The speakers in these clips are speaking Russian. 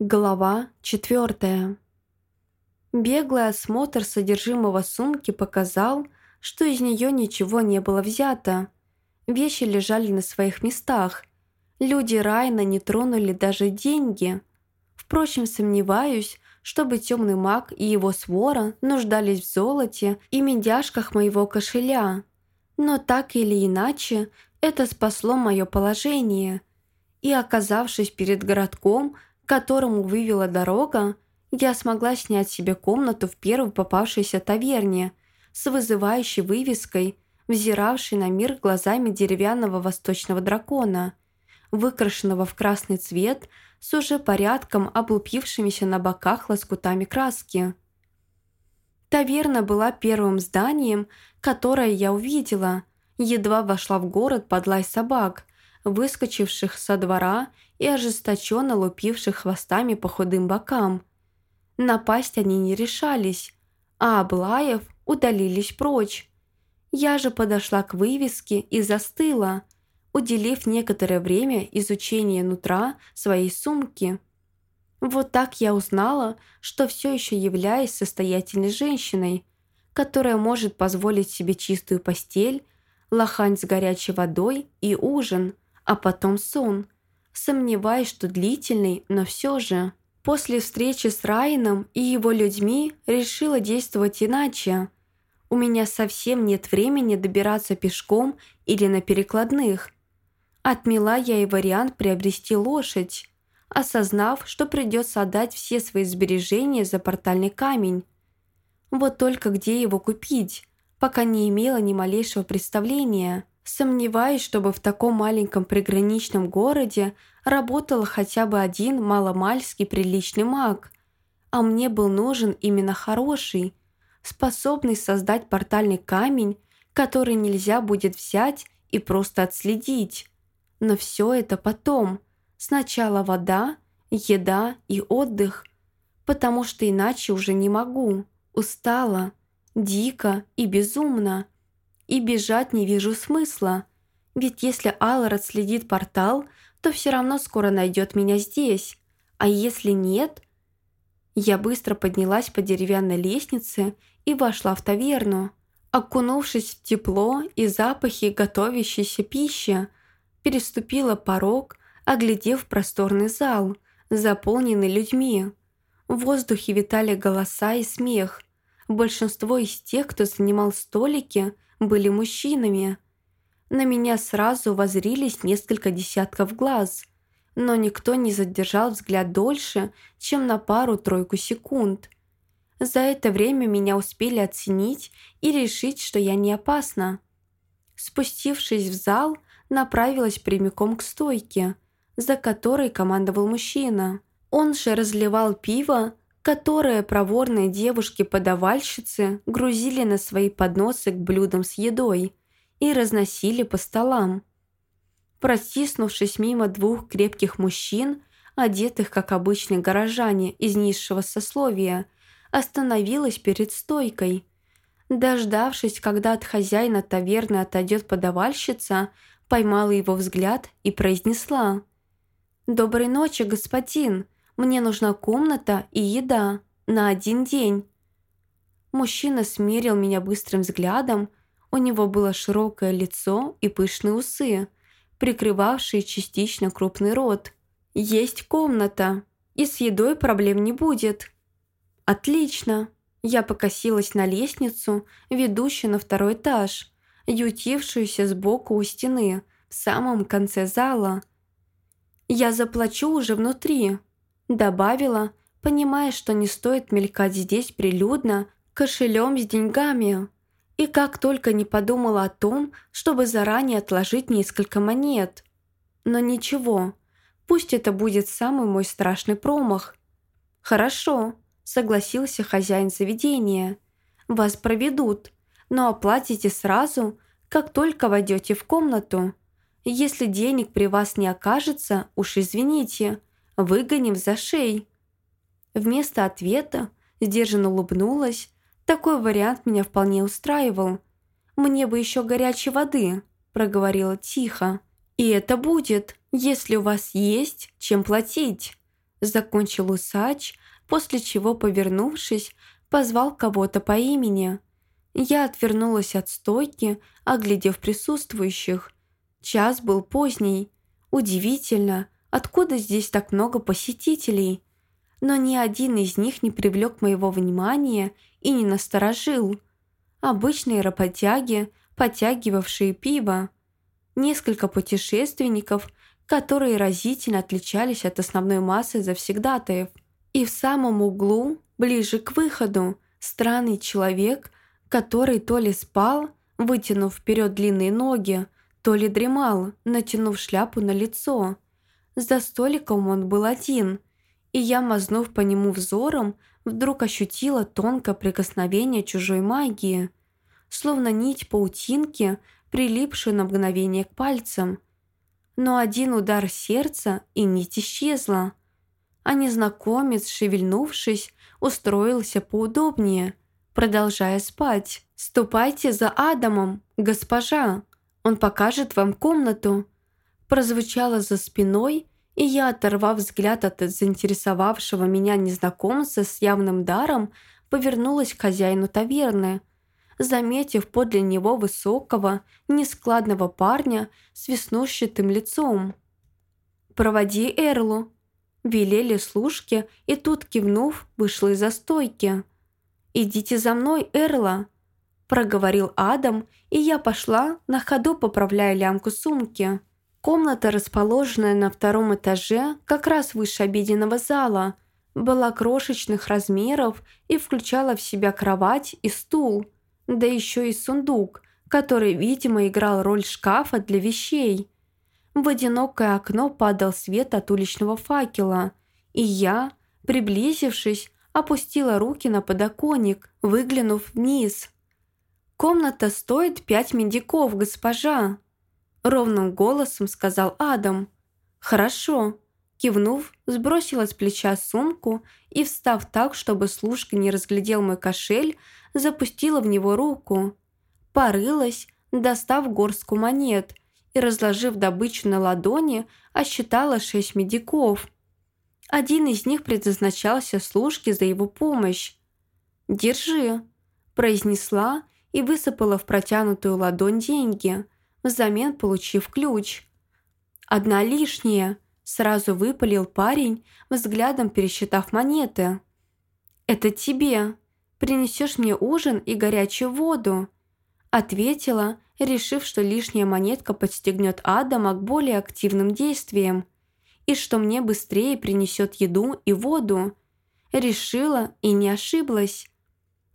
Глава четвертая. Беглый осмотр содержимого сумки показал, что из нее ничего не было взято. Вещи лежали на своих местах. Люди Райна не тронули даже деньги. Впрочем, сомневаюсь, чтобы темный маг и его свора нуждались в золоте и медяшках моего кошеля. Но так или иначе, это спасло мое положение. И оказавшись перед городком, которому вывела дорога, я смогла снять себе комнату в первой попавшейся таверне с вызывающей вывеской, взиравшей на мир глазами деревянного восточного дракона, выкрашенного в красный цвет с уже порядком облупившимися на боках лоскутами краски. Таверна была первым зданием, которое я увидела, едва вошла в город под лай собак, выскочивших со двора и ожесточенно лупивших хвостами по худым бокам. Напасть они не решались, а Аблаев удалились прочь. Я же подошла к вывеске и застыла, уделив некоторое время изучению нутра своей сумки. Вот так я узнала, что все еще являюсь состоятельной женщиной, которая может позволить себе чистую постель, лохань с горячей водой и ужин, а потом сон – Сомневаюсь, что длительный, но все же. После встречи с Райаном и его людьми решила действовать иначе. У меня совсем нет времени добираться пешком или на перекладных. Отмела я и вариант приобрести лошадь, осознав, что придется отдать все свои сбережения за портальный камень. Вот только где его купить, пока не имела ни малейшего представления – Сомневаюсь, чтобы в таком маленьком приграничном городе работал хотя бы один маломальский приличный маг. А мне был нужен именно хороший, способный создать портальный камень, который нельзя будет взять и просто отследить. Но все это потом. Сначала вода, еда и отдых. Потому что иначе уже не могу. Устала. Дико и безумно. И бежать не вижу смысла. Ведь если Аллар отследит портал, то все равно скоро найдет меня здесь. А если нет... Я быстро поднялась по деревянной лестнице и вошла в таверну. Окунувшись в тепло и запахи готовящейся пищи, переступила порог, оглядев просторный зал, заполненный людьми. В воздухе витали голоса и смех. Большинство из тех, кто занимал столики – были мужчинами. На меня сразу возрились несколько десятков глаз, но никто не задержал взгляд дольше, чем на пару-тройку секунд. За это время меня успели оценить и решить, что я не опасна. Спустившись в зал, направилась прямиком к стойке, за которой командовал мужчина. Он же разливал пиво, которое проворные девушки-подавальщицы грузили на свои подносы к блюдам с едой и разносили по столам. Протиснувшись мимо двух крепких мужчин, одетых как обычные горожане из низшего сословия, остановилась перед стойкой. Дождавшись, когда от хозяина таверны отойдет подавальщица, поймала его взгляд и произнесла «Доброй ночи, господин!» Мне нужна комната и еда на один день». Мужчина смерил меня быстрым взглядом. У него было широкое лицо и пышные усы, прикрывавшие частично крупный рот. «Есть комната, и с едой проблем не будет». «Отлично!» Я покосилась на лестницу, ведущую на второй этаж, ютившуюся сбоку у стены, в самом конце зала. «Я заплачу уже внутри», Добавила, понимая, что не стоит мелькать здесь прилюдно, кошелем с деньгами. И как только не подумала о том, чтобы заранее отложить несколько монет. Но ничего, пусть это будет самый мой страшный промах. «Хорошо», — согласился хозяин заведения. «Вас проведут, но оплатите сразу, как только войдете в комнату. Если денег при вас не окажется, уж извините, выгоним за шеи». Вместо ответа сдержанно улыбнулась. Такой вариант меня вполне устраивал. «Мне бы еще горячей воды», – проговорила тихо. «И это будет, если у вас есть чем платить». закончил усач, после чего, повернувшись, позвал кого-то по имени. Я отвернулась от стойки, оглядев присутствующих. Час был поздний. Удивительно, откуда здесь так много посетителей? Но ни один из них не привлек моего внимания и не насторожил. Обычные работяги, подтягивавшие пиво. Несколько путешественников, которые разительно отличались от основной массы завсегдатаев. И в самом углу, ближе к выходу, странный человек, который то ли спал, вытянув вперед длинные ноги, то ли дремал, натянув шляпу на лицо. За столиком он был один, и я, мазнув по нему взором, вдруг ощутила тонкое прикосновение чужой магии, словно нить паутинки, прилипшую на мгновение к пальцам. Но один удар сердца, и нить исчезла. А незнакомец, шевельнувшись, устроился поудобнее, продолжая спать. «Ступайте за Адамом, госпожа, он покажет вам комнату», прозвучало за спиной, и я, оторвав взгляд от заинтересовавшего меня незнакомца с явным даром, повернулась к хозяину таверны, заметив подле него высокого, нескладного парня с веснущатым лицом. «Проводи Эрлу», – велели служки, и тут, кивнув, вышла из-за стойки. «Идите за мной, Эрла», – проговорил Адам, и я пошла, на ходу поправляя лямку сумки. Комната, расположенная на втором этаже, как раз выше обеденного зала, была крошечных размеров и включала в себя кровать и стул, да еще и сундук, который, видимо, играл роль шкафа для вещей. В одинокое окно падал свет от уличного факела, и я, приблизившись, опустила руки на подоконник, выглянув вниз. «Комната стоит пять медиков, госпожа», Ровным голосом сказал Адам. «Хорошо». Кивнув, сбросила с плеча сумку и, встав так, чтобы служка не разглядел мой кошель, запустила в него руку. Порылась, достав горстку монет и, разложив добычу на ладони, осчитала шесть медиков. Один из них предназначался служке за его помощь. «Держи», – произнесла и высыпала в протянутую ладонь деньги – взамен получив ключ. «Одна лишняя», – сразу выпалил парень, взглядом пересчитав монеты. «Это тебе. Принесешь мне ужин и горячую воду», – ответила, решив, что лишняя монетка подстегнет Адама к более активным действиям и что мне быстрее принесет еду и воду. Решила и не ошиблась.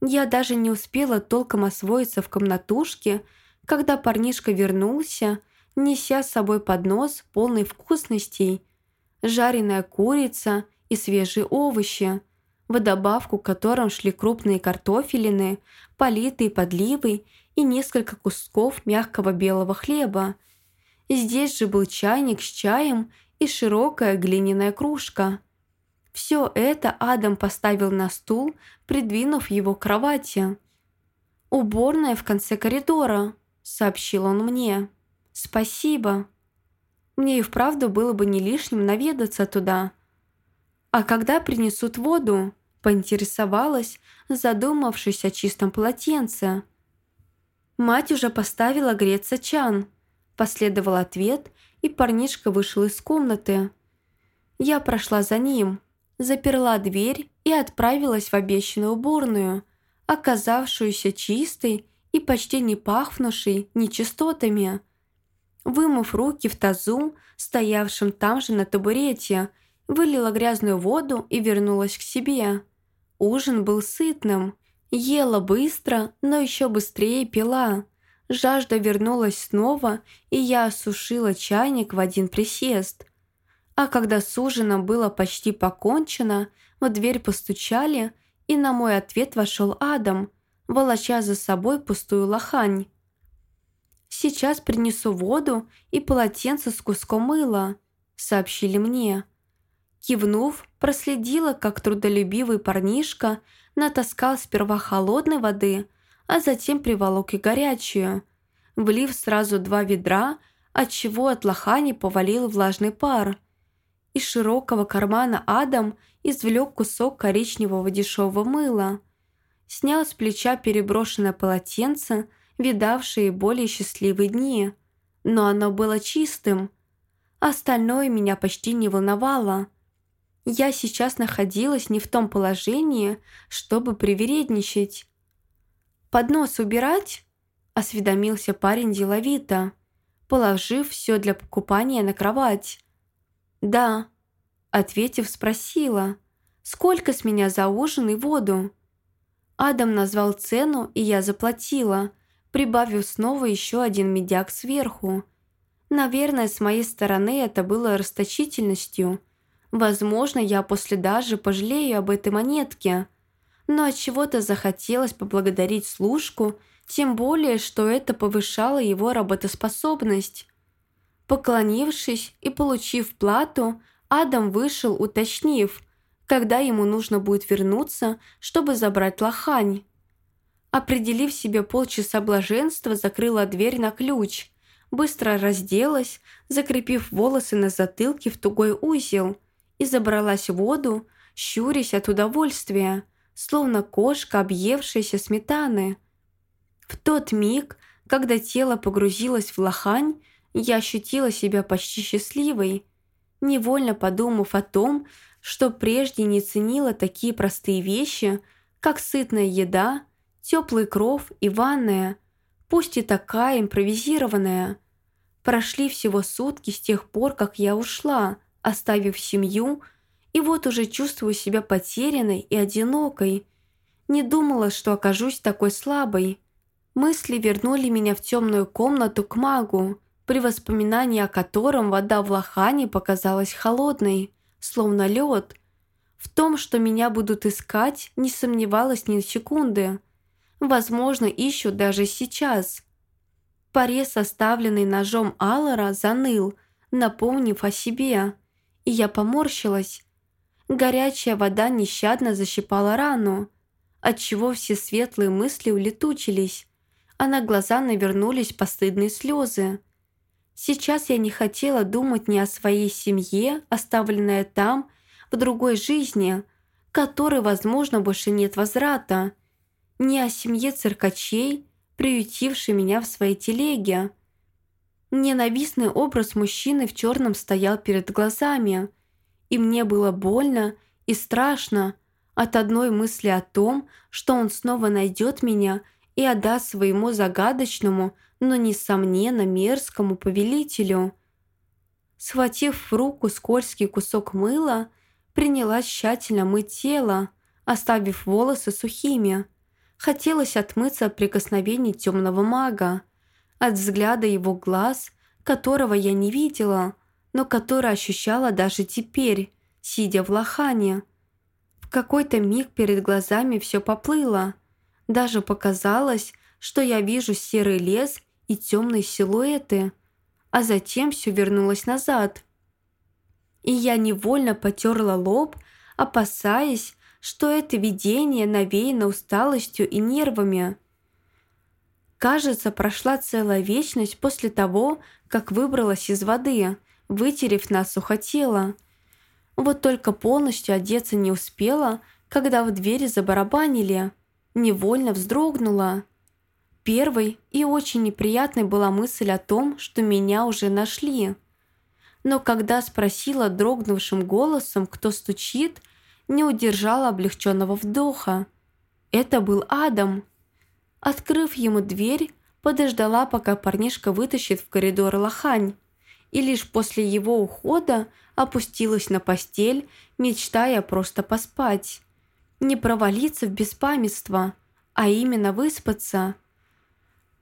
Я даже не успела толком освоиться в комнатушке, когда парнишка вернулся, неся с собой поднос полный вкусностей, жареная курица и свежие овощи, в добавку к которым шли крупные картофелины, политые подливой и несколько кусков мягкого белого хлеба. Здесь же был чайник с чаем и широкая глиняная кружка. Все это Адам поставил на стул, придвинув его к кровати. «Уборная в конце коридора», сообщил он мне. «Спасибо. Мне и вправду было бы не лишним наведаться туда. А когда принесут воду?» поинтересовалась, задумавшись о чистом полотенце. «Мать уже поставила греться чан», последовал ответ, и парнишка вышел из комнаты. Я прошла за ним, заперла дверь и отправилась в обещанную уборную, оказавшуюся чистой и почти не пахнувший нечистотами. Вымыв руки в тазу, стоявшем там же на табурете, вылила грязную воду и вернулась к себе. Ужин был сытным. Ела быстро, но еще быстрее пила. Жажда вернулась снова, и я осушила чайник в один присест. А когда с ужином было почти покончено, в дверь постучали, и на мой ответ вошел Адам – волоча за собой пустую лохань. «Сейчас принесу воду и полотенце с куском мыла», — сообщили мне. Кивнув, проследила, как трудолюбивый парнишка натаскал сперва холодной воды, а затем приволок и горячую, влив сразу два ведра, отчего от лохани повалил влажный пар. Из широкого кармана Адам извлек кусок коричневого дешевого мыла. Снял с плеча переброшенное полотенце, видавшие более счастливые дни. Но оно было чистым. Остальное меня почти не волновало. Я сейчас находилась не в том положении, чтобы привередничать. «Поднос убирать?» – осведомился парень деловито, положив все для покупания на кровать. «Да», – ответив, спросила, «Сколько с меня за ужин и воду?» Адам назвал цену, и я заплатила, прибавив снова еще один медяк сверху. Наверное, с моей стороны это было расточительностью. Возможно, я после даже пожалею об этой монетке. Но от чего то захотелось поблагодарить служку, тем более, что это повышало его работоспособность. Поклонившись и получив плату, Адам вышел, уточнив, когда ему нужно будет вернуться, чтобы забрать лохань. Определив себе полчаса блаженства, закрыла дверь на ключ, быстро разделась, закрепив волосы на затылке в тугой узел, и забралась в воду, щурясь от удовольствия, словно кошка, объевшаяся сметаны. В тот миг, когда тело погрузилось в лохань, я ощутила себя почти счастливой, невольно подумав о том, что прежде не ценила такие простые вещи, как сытная еда, теплый кров и ванная, пусть и такая импровизированная. Прошли всего сутки с тех пор, как я ушла, оставив семью, и вот уже чувствую себя потерянной и одинокой. Не думала, что окажусь такой слабой. Мысли вернули меня в темную комнату к магу, при воспоминании о котором вода в лохане показалась холодной, словно лед. В том, что меня будут искать, не сомневалась ни секунды. Возможно, ищут даже сейчас. Порез, оставленный ножом Аллара, заныл, напомнив о себе. И я поморщилась. Горячая вода нещадно защипала рану, отчего все светлые мысли улетучились, а на глаза навернулись постыдные слезы. Сейчас я не хотела думать ни о своей семье, оставленной там, в другой жизни, которой, возможно, больше нет возврата, ни о семье циркачей, приютившей меня в своей телеге. Ненавистный образ мужчины в черном стоял перед глазами, и мне было больно и страшно от одной мысли о том, что он снова найдет меня и отдаст своему загадочному, но, несомненно, мерзкому повелителю. Схватив в руку скользкий кусок мыла, принялась тщательно мыть тело, оставив волосы сухими. Хотелось отмыться от прикосновений темного мага, от взгляда его глаз, которого я не видела, но который ощущала даже теперь, сидя в лохане. В какой-то миг перед глазами все поплыло. Даже показалось, что я вижу серый лес и темные силуэты, а затем все вернулось назад. И я невольно потерла лоб, опасаясь, что это видение навеяно усталостью и нервами. Кажется, прошла целая вечность после того, как выбралась из воды, вытерев насухо тело. Вот только полностью одеться не успела, когда в двери забарабанили. Невольно вздрогнула. Первой и очень неприятной была мысль о том, что меня уже нашли. Но когда спросила дрогнувшим голосом, кто стучит, не удержала облегченного вдоха. Это был Адам. Открыв ему дверь, подождала, пока парнишка вытащит в коридор лохань, и лишь после его ухода опустилась на постель, мечтая просто поспать. Не провалиться в беспамятство, а именно выспаться –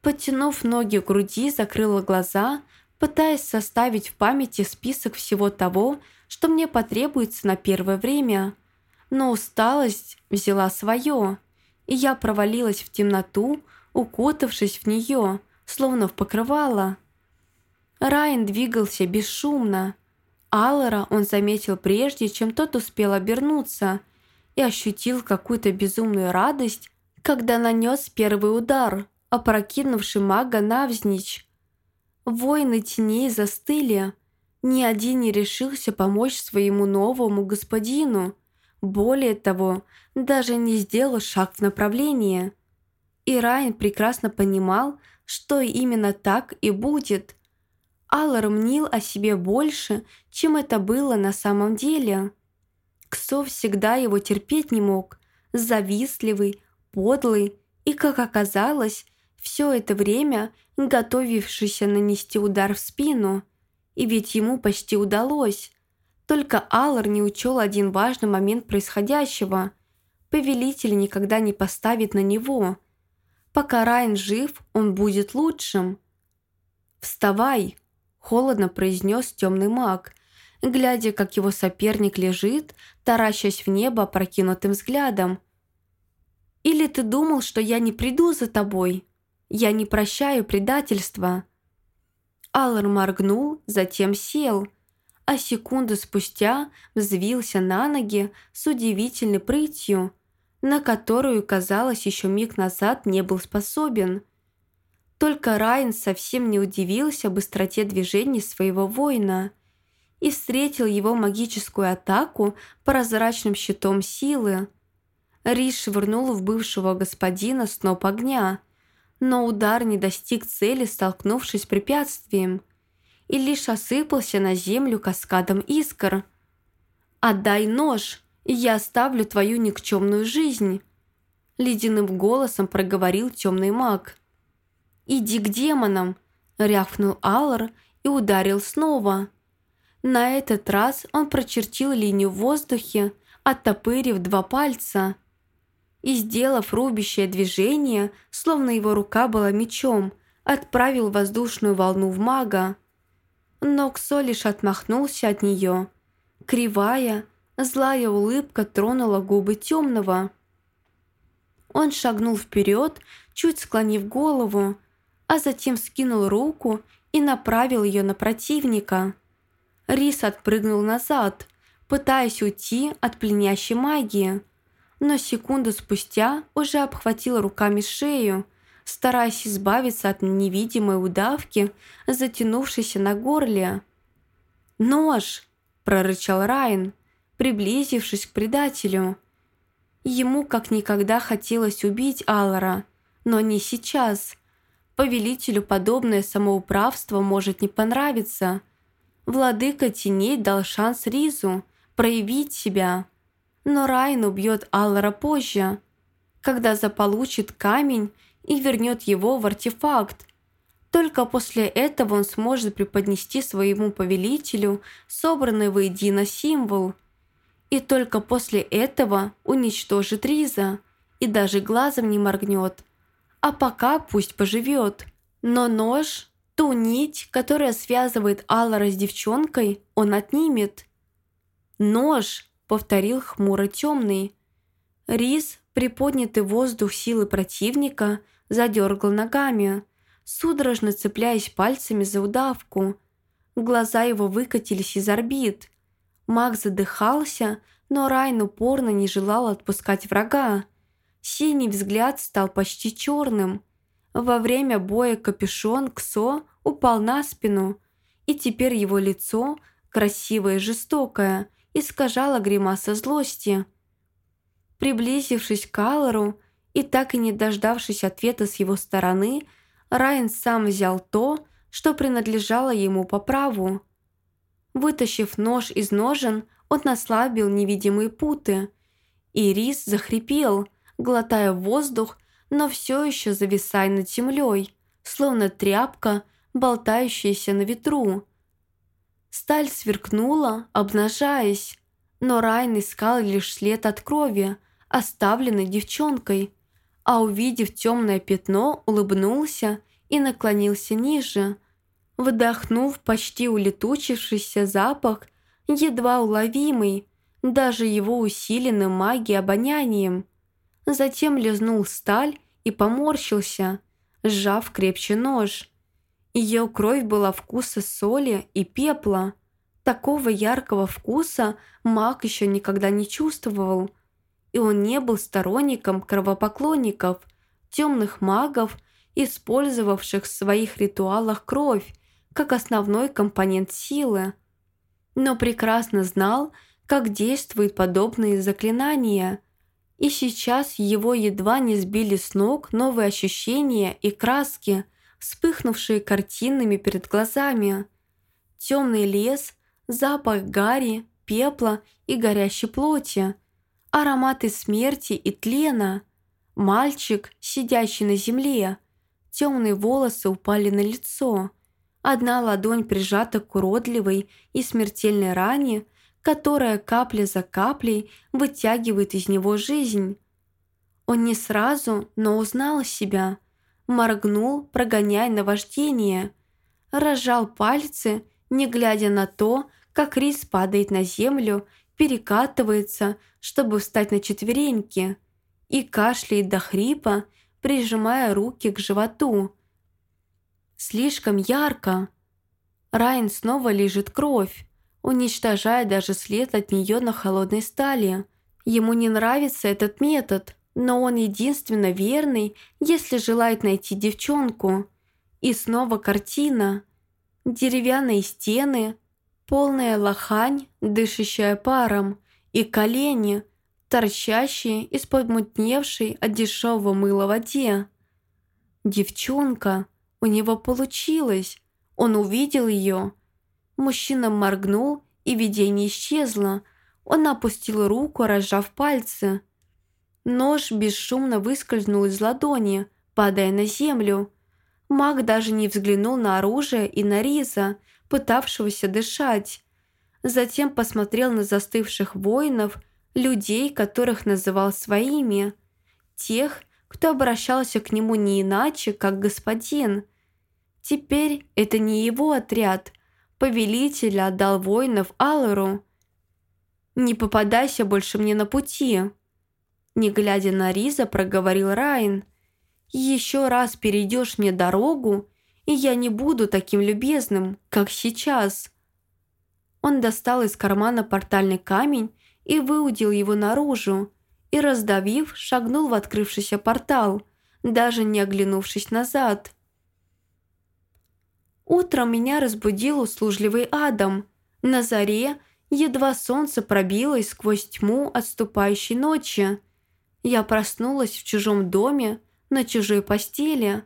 Подтянув ноги к груди, закрыла глаза, пытаясь составить в памяти список всего того, что мне потребуется на первое время. Но усталость взяла свое, и я провалилась в темноту, укутавшись в нее, словно в покрывало. Райан двигался бесшумно. Аллара он заметил прежде, чем тот успел обернуться, и ощутил какую-то безумную радость, когда нанес первый удар – опрокинувший мага навзничь. Воины теней застыли. Ни один не решился помочь своему новому господину. Более того, даже не сделал шаг в направлении. И Райан прекрасно понимал, что именно так и будет. Аллар мнил о себе больше, чем это было на самом деле. Ксо всегда его терпеть не мог, завистливый, подлый и, как оказалось, все это время готовившийся нанести удар в спину. И ведь ему почти удалось. Только Аллар не учел один важный момент происходящего. Повелитель никогда не поставит на него. Пока Райан жив, он будет лучшим. «Вставай!» – холодно произнес темный маг, глядя, как его соперник лежит, таращась в небо прокинутым взглядом. «Или ты думал, что я не приду за тобой? Я не прощаю предательства!» Аллар моргнул, затем сел, а секунду спустя взвился на ноги с удивительной прытью, на которую, казалось, еще миг назад не был способен. Только Райан совсем не удивился быстроте движений своего воина и встретил его магическую атаку прозрачным щитом силы. Рис швырнул в бывшего господина сноп огня – но удар не достиг цели, столкнувшись с препятствием, и лишь осыпался на землю каскадом искр. «Отдай нож, и я оставлю твою никчемную жизнь», ледяным голосом проговорил темный маг. «Иди к демонам», рявкнул Аллар и ударил снова. На этот раз он прочертил линию в воздухе, оттопырив два пальца – и, сделав рубящее движение, словно его рука была мечом, отправил воздушную волну в мага. Но Ксо лишь отмахнулся от нее. Кривая, злая улыбка тронула губы темного. Он шагнул вперед, чуть склонив голову, а затем скинул руку и направил ее на противника. Рис отпрыгнул назад, пытаясь уйти от пленящей магии но секунду спустя уже обхватил руками шею, стараясь избавиться от невидимой удавки, затянувшейся на горле. «Нож!» – прорычал Райан, приблизившись к предателю. Ему как никогда хотелось убить Аллара, но не сейчас. Повелителю подобное самоуправство может не понравиться. Владыка теней дал шанс Ризу проявить себя – но Райн убьет Аллара позже, когда заполучит камень и вернет его в артефакт. Только после этого он сможет преподнести своему повелителю собранный воедино символ. И только после этого уничтожит Риза и даже глазом не моргнет. А пока пусть поживет. Но нож, ту нить, которая связывает Аллара с девчонкой, он отнимет. Нож повторил хмуро темный. Рис, приподнятый воздух силы противника, задергал ногами, судорожно цепляясь пальцами за удавку. Глаза его выкатились из орбит. Маг задыхался, но Райн упорно не желал отпускать врага. Синий взгляд стал почти черным. Во время боя капюшон Ксо упал на спину, и теперь его лицо, красивое и жестокое, искажала гримаса злости. Приблизившись к Аллару и так и не дождавшись ответа с его стороны, Райан сам взял то, что принадлежало ему по праву. Вытащив нож из ножен, он наслабил невидимые путы, и Рис захрипел, глотая воздух, но все еще зависая над землей, словно тряпка, болтающаяся на ветру. Сталь сверкнула, обнажаясь, но Райн искал лишь след от крови, оставленной девчонкой, а увидев темное пятно, улыбнулся и наклонился ниже. Вдохнув почти улетучившийся запах, едва уловимый, даже его усиленным магией обонянием. Затем лизнул сталь и поморщился, сжав крепче нож. Ее кровь была вкуса соли и пепла. Такого яркого вкуса маг еще никогда не чувствовал. И он не был сторонником кровопоклонников, темных магов, использовавших в своих ритуалах кровь как основной компонент силы. но прекрасно знал, как действуют подобные заклинания. И сейчас его едва не сбили с ног новые ощущения и краски, вспыхнувшие картинами перед глазами. Темный лес, запах гари, пепла и горящей плоти, ароматы смерти и тлена, мальчик, сидящий на земле, темные волосы упали на лицо, одна ладонь прижата к уродливой и смертельной ране, которая капля за каплей вытягивает из него жизнь. Он не сразу, но узнал себя, моргнул, прогоняя наваждение, разжал пальцы, не глядя на то, как рис падает на землю, перекатывается, чтобы встать на четвереньки, и кашляет до хрипа, прижимая руки к животу. Слишком ярко. Райан снова лежит кровь, уничтожая даже след от нее на холодной стали. Ему не нравится этот метод, но он единственно верный, если желает найти девчонку. И снова картина. Деревянные стены, полная лохань, дышащая паром, и колени, торчащие из подмутневшей от дешевого мыла воде. Девчонка, у него получилось, он увидел ее. Мужчина моргнул, и видение исчезло. Он опустил руку, разжав пальцы. Нож бесшумно выскользнул из ладони, падая на землю. Маг даже не взглянул на оружие и на Риза, пытавшегося дышать. Затем посмотрел на застывших воинов, людей, которых называл своими. Тех, кто обращался к нему не иначе, как господин. Теперь это не его отряд. Повелитель отдал воинов Аллару. «Не попадайся больше мне на пути», не глядя на Риза, проговорил Райн. «Еще раз перейдешь мне дорогу, и я не буду таким любезным, как сейчас». Он достал из кармана портальный камень и выудил его наружу, и, раздавив, шагнул в открывшийся портал, даже не оглянувшись назад. Утром меня разбудил услужливый Адам. На заре едва солнце пробилось сквозь тьму отступающей ночи. Я проснулась в чужом доме, на чужой постели.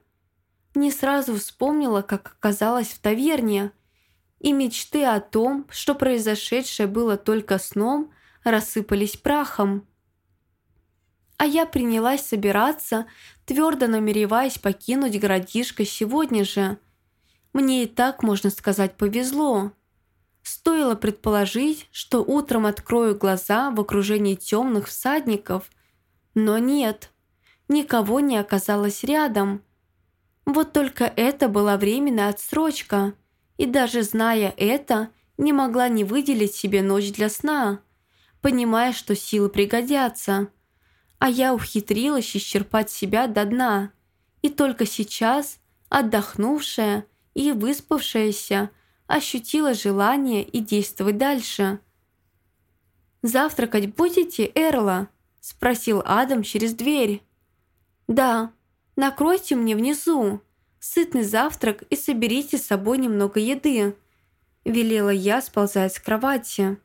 Не сразу вспомнила, как оказалась в таверне, и мечты о том, что произошедшее было только сном, рассыпались прахом. А я принялась собираться, твердо намереваясь покинуть городишко сегодня же. Мне и так, можно сказать, повезло. Стоило предположить, что утром открою глаза в окружении темных всадников – но нет, никого не оказалось рядом. Вот только это была временная отсрочка, и даже зная это, не могла не выделить себе ночь для сна, понимая, что силы пригодятся. А я ухитрилась исчерпать себя до дна, и только сейчас, отдохнувшая и выспавшаяся, ощутила желание и действовать дальше. «Завтракать будете, Эрла?» – спросил Адам через дверь. «Да, накройте мне внизу. Сытный завтрак и соберите с собой немного еды», – велела я, сползая с кровати.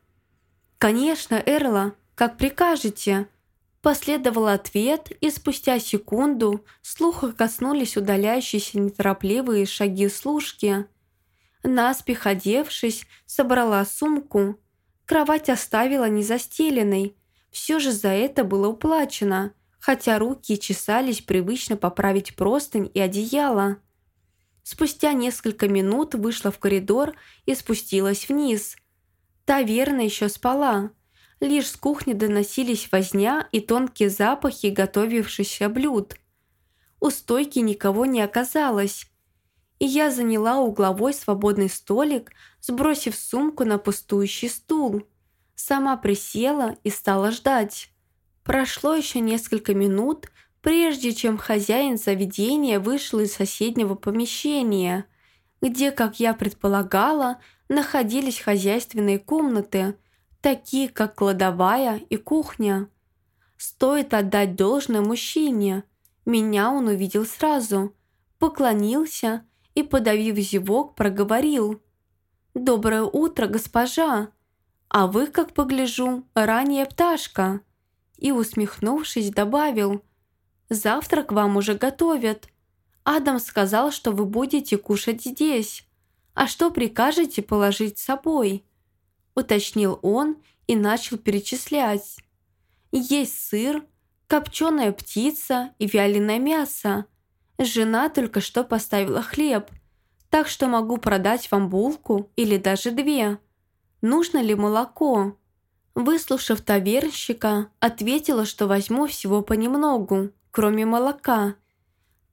«Конечно, Эрла, как прикажете», – последовал ответ, и спустя секунду слуха коснулись удаляющиеся неторопливые шаги служки. Наспех одевшись, собрала сумку. Кровать оставила незастеленной – все же за это было уплачено, хотя руки чесались привычно поправить простынь и одеяло. Спустя несколько минут вышла в коридор и спустилась вниз. Таверна еще спала. Лишь с кухни доносились возня и тонкие запахи готовившихся блюд. У стойки никого не оказалось, и я заняла угловой свободный столик, сбросив сумку на пустующий стул. Сама присела и стала ждать. Прошло еще несколько минут, прежде чем хозяин заведения вышел из соседнего помещения, где, как я предполагала, находились хозяйственные комнаты, такие как кладовая и кухня. Стоит отдать должное мужчине. Меня он увидел сразу, поклонился и, подавив зевок, проговорил. «Доброе утро, госпожа! А вы, как погляжу, ранняя пташка!» И, усмехнувшись, добавил, «Завтрак вам уже готовят. Адам сказал, что вы будете кушать здесь. А что прикажете положить с собой?» Уточнил он и начал перечислять. «Есть сыр, копченая птица и вяленое мясо. Жена только что поставила хлеб, так что могу продать вам булку или даже две. Нужно ли молоко?» Выслушав тавернщика, ответила, что возьму всего понемногу, кроме молока.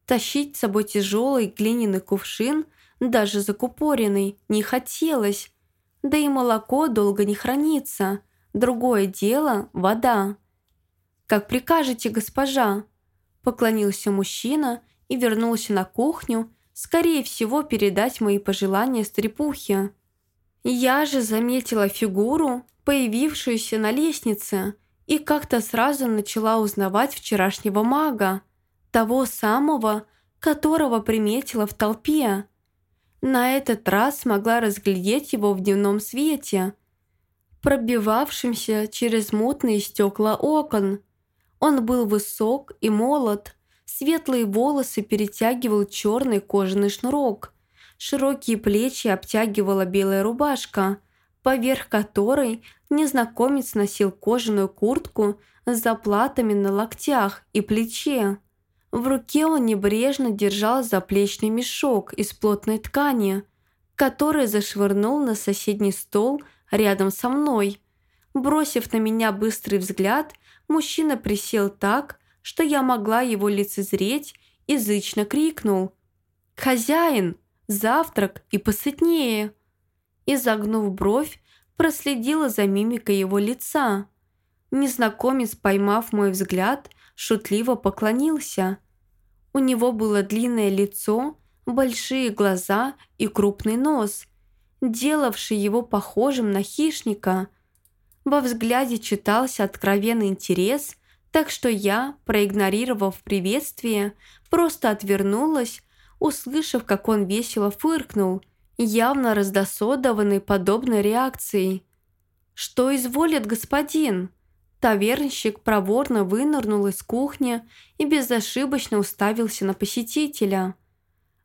Тащить с собой тяжелый глиняный кувшин, даже закупоренный, не хотелось. Да и молоко долго не хранится. Другое дело – вода. «Как прикажете, госпожа?» Поклонился мужчина и вернулся на кухню, скорее всего, передать мои пожелания стрепухе. Я же заметила фигуру, появившуюся на лестнице, и как-то сразу начала узнавать вчерашнего мага, того самого, которого приметила в толпе. На этот раз смогла разглядеть его в дневном свете, пробивавшемся через мутные стекла окон. Он был высок и молод, светлые волосы перетягивал черный кожаный шнурок – Широкие плечи обтягивала белая рубашка, поверх которой незнакомец носил кожаную куртку с заплатами на локтях и плече. В руке он небрежно держал заплечный мешок из плотной ткани, который зашвырнул на соседний стол рядом со мной. Бросив на меня быстрый взгляд, мужчина присел так, что я могла его лицезреть, и зычно крикнул «Хозяин!» Завтрак и посытнее». И, загнув бровь, проследила за мимикой его лица. Незнакомец, поймав мой взгляд, шутливо поклонился. У него было длинное лицо, большие глаза и крупный нос, делавший его похожим на хищника. Во взгляде читался откровенный интерес, так что я, проигнорировав приветствие, просто отвернулась услышав, как он весело фыркнул, явно раздосодованный подобной реакцией. «Что изволит господин?» Тавернщик проворно вынырнул из кухни и безошибочно уставился на посетителя.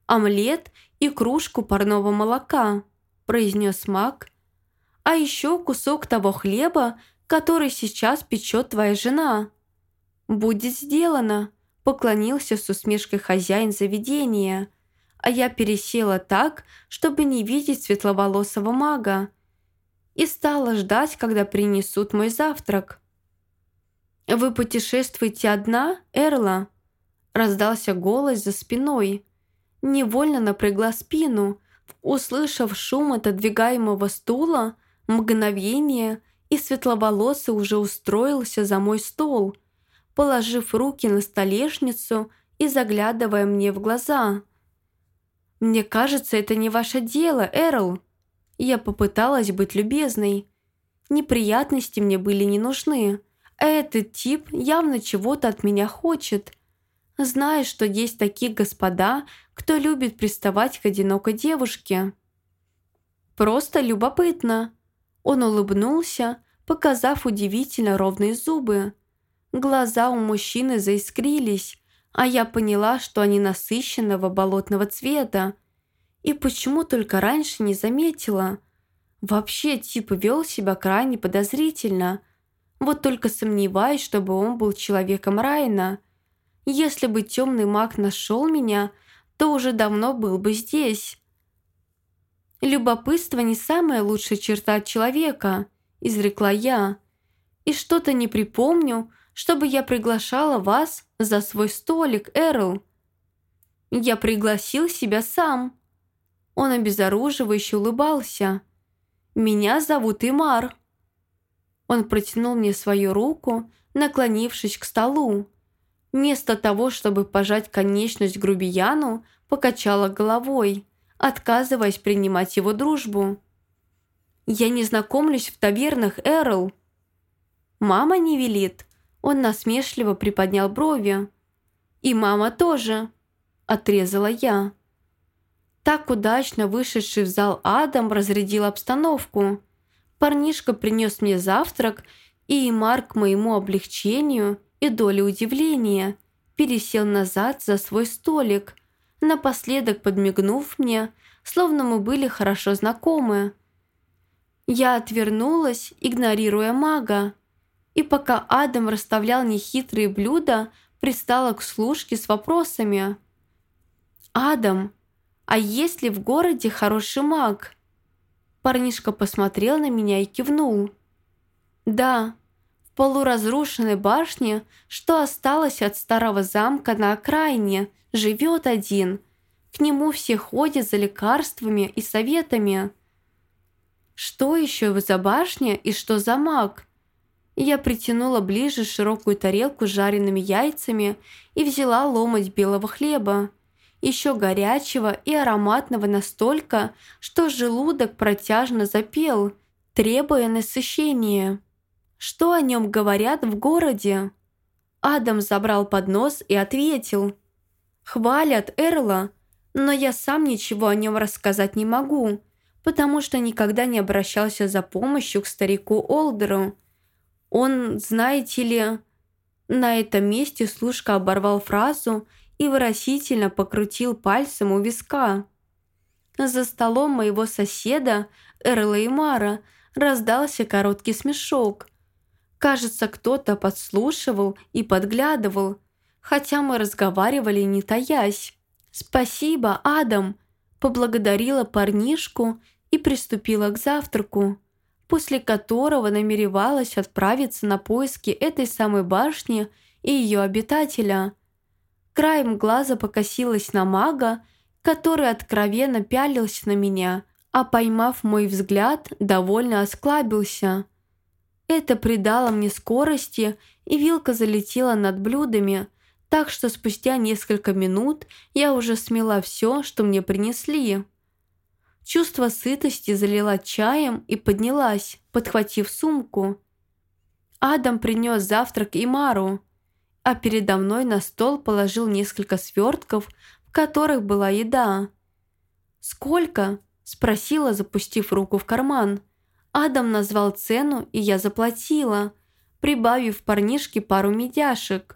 «Омлет и кружку парного молока», – произнес маг. «А еще кусок того хлеба, который сейчас печет твоя жена». «Будет сделано», Поклонился с усмешкой хозяин заведения, а я пересела так, чтобы не видеть светловолосого мага, и стала ждать, когда принесут мой завтрак. «Вы путешествуете одна, Эрла?» Раздался голос за спиной. Невольно напрягла спину, услышав шум отодвигаемого стула, мгновение, и светловолосый уже устроился за мой стол – положив руки на столешницу и заглядывая мне в глаза. «Мне кажется, это не ваше дело, Эрл». Я попыталась быть любезной. Неприятности мне были не нужны, а этот тип явно чего-то от меня хочет. Зная, что есть такие господа, кто любит приставать к одинокой девушке. Просто любопытно. Он улыбнулся, показав удивительно ровные зубы. Глаза у мужчины заискрились, а я поняла, что они насыщенного болотного цвета. И почему только раньше не заметила? Вообще тип вел себя крайне подозрительно. Вот только сомневаюсь, чтобы он был человеком Райна. Если бы темный маг нашел меня, то уже давно был бы здесь. «Любопытство не самая лучшая черта человека», – изрекла я. «И что-то не припомню, чтобы я приглашала вас за свой столик, Эрл. Я пригласил себя сам. Он обезоруживающе улыбался. Меня зовут Имар. Он протянул мне свою руку, наклонившись к столу. Вместо того, чтобы пожать конечность грубияну, покачала головой, отказываясь принимать его дружбу. «Я не знакомлюсь в тавернах, Эрл». «Мама не велит», он насмешливо приподнял брови. «И мама тоже», – отрезала я. Так удачно вышедший в зал Адам разрядил обстановку. Парнишка принес мне завтрак, и Марк к моему облегчению и доле удивления пересел назад за свой столик, напоследок подмигнув мне, словно мы были хорошо знакомы. Я отвернулась, игнорируя мага, и пока Адам расставлял нехитрые блюда, пристала к служке с вопросами. «Адам, а есть ли в городе хороший маг?» Парнишка посмотрел на меня и кивнул. «Да, в полуразрушенной башне, что осталось от старого замка на окраине, живет один. К нему все ходят за лекарствами и советами». «Что еще за башня и что за маг?» Я притянула ближе широкую тарелку с жареными яйцами и взяла ломоть белого хлеба, еще горячего и ароматного настолько, что желудок протяжно запел, требуя насыщения. Что о нем говорят в городе? Адам забрал поднос и ответил. «Хвалят Эрла, но я сам ничего о нем рассказать не могу, потому что никогда не обращался за помощью к старику Олдеру. Он, знаете ли...» На этом месте служка оборвал фразу и выразительно покрутил пальцем у виска. За столом моего соседа, Эрла Мара, раздался короткий смешок. Кажется, кто-то подслушивал и подглядывал, хотя мы разговаривали не таясь. «Спасибо, Адам!» поблагодарила парнишку и приступила к завтраку после которого намеревалась отправиться на поиски этой самой башни и ее обитателя. Краем глаза покосилась на мага, который откровенно пялился на меня, а поймав мой взгляд, довольно осклабился. Это придало мне скорости, и вилка залетела над блюдами, так что спустя несколько минут я уже смела все, что мне принесли. Чувство сытости залила чаем и поднялась, подхватив сумку. Адам принес завтрак и Мару, а передо мной на стол положил несколько свертков, в которых была еда. «Сколько?» – спросила, запустив руку в карман. Адам назвал цену, и я заплатила, прибавив парнишке пару медяшек.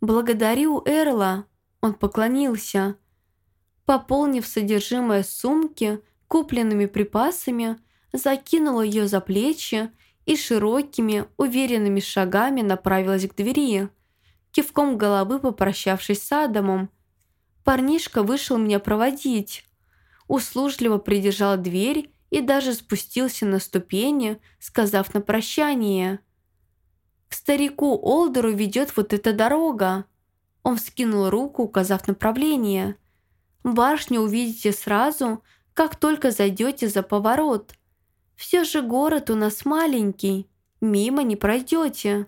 «Благодарю Эрла», – он поклонился – Пополнив содержимое сумки купленными припасами, закинула ее за плечи и широкими, уверенными шагами направилась к двери, кивком головы попрощавшись с Адамом. Парнишка вышел меня проводить. Услужливо придержал дверь и даже спустился на ступени, сказав на прощание. «К старику Олдеру ведет вот эта дорога». Он вскинул руку, указав направление – Башню увидите сразу, как только зайдете за поворот. Все же город у нас маленький, мимо не пройдете».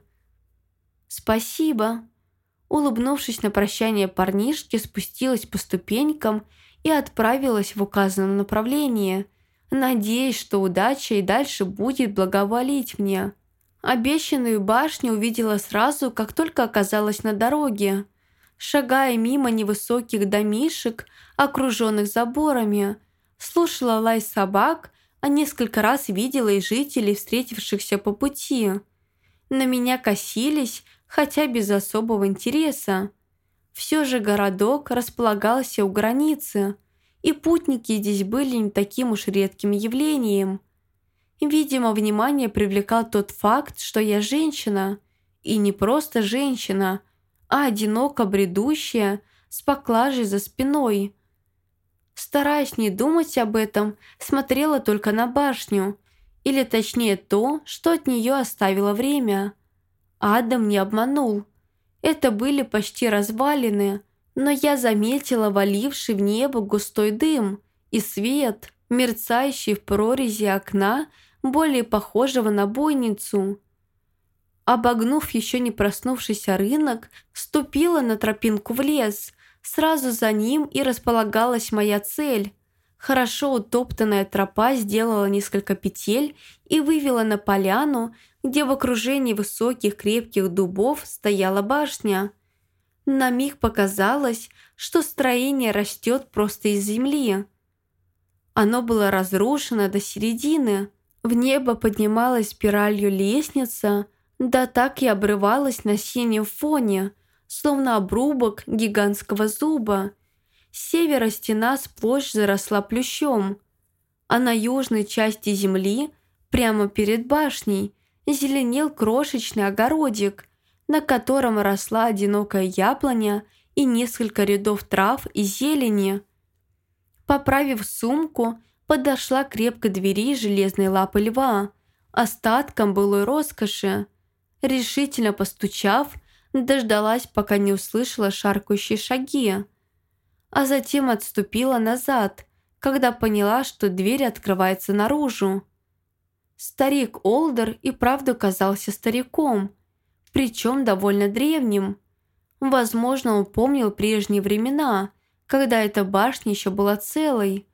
«Спасибо». Улыбнувшись на прощание парнишке, спустилась по ступенькам и отправилась в указанном направлении, надеясь, что удача и дальше будет благоволить мне. Обещанную башню увидела сразу, как только оказалась на дороге – шагая мимо невысоких домишек, окруженных заборами, слушала лай собак, а несколько раз видела и жителей, встретившихся по пути. На меня косились, хотя без особого интереса. Все же городок располагался у границы, и путники здесь были не таким уж редким явлением. Видимо, внимание привлекал тот факт, что я женщина, и не просто женщина – а одиноко бредущая с поклажей за спиной. Стараясь не думать об этом, смотрела только на башню, или точнее то, что от нее оставило время. Адам не обманул. Это были почти развалины, но я заметила валивший в небо густой дым и свет, мерцающий в прорези окна, более похожего на бойницу. Обогнув еще не проснувшийся рынок, ступила на тропинку в лес. Сразу за ним и располагалась моя цель. Хорошо утоптанная тропа сделала несколько петель и вывела на поляну, где в окружении высоких крепких дубов стояла башня. На миг показалось, что строение растет просто из земли. Оно было разрушено до середины. В небо поднималась спиралью лестница, да так и обрывалась на синем фоне, словно обрубок гигантского зуба. С севера стена сплошь заросла плющом, а на южной части земли, прямо перед башней, зеленел крошечный огородик, на котором росла одинокая яблоня и несколько рядов трав и зелени. Поправив сумку, подошла крепко двери железной лапы льва, остатком былой роскоши. Решительно постучав, дождалась, пока не услышала шаркающие шаги, а затем отступила назад, когда поняла, что дверь открывается наружу. Старик Олдер и правда казался стариком, причем довольно древним. Возможно, он помнил прежние времена, когда эта башня еще была целой.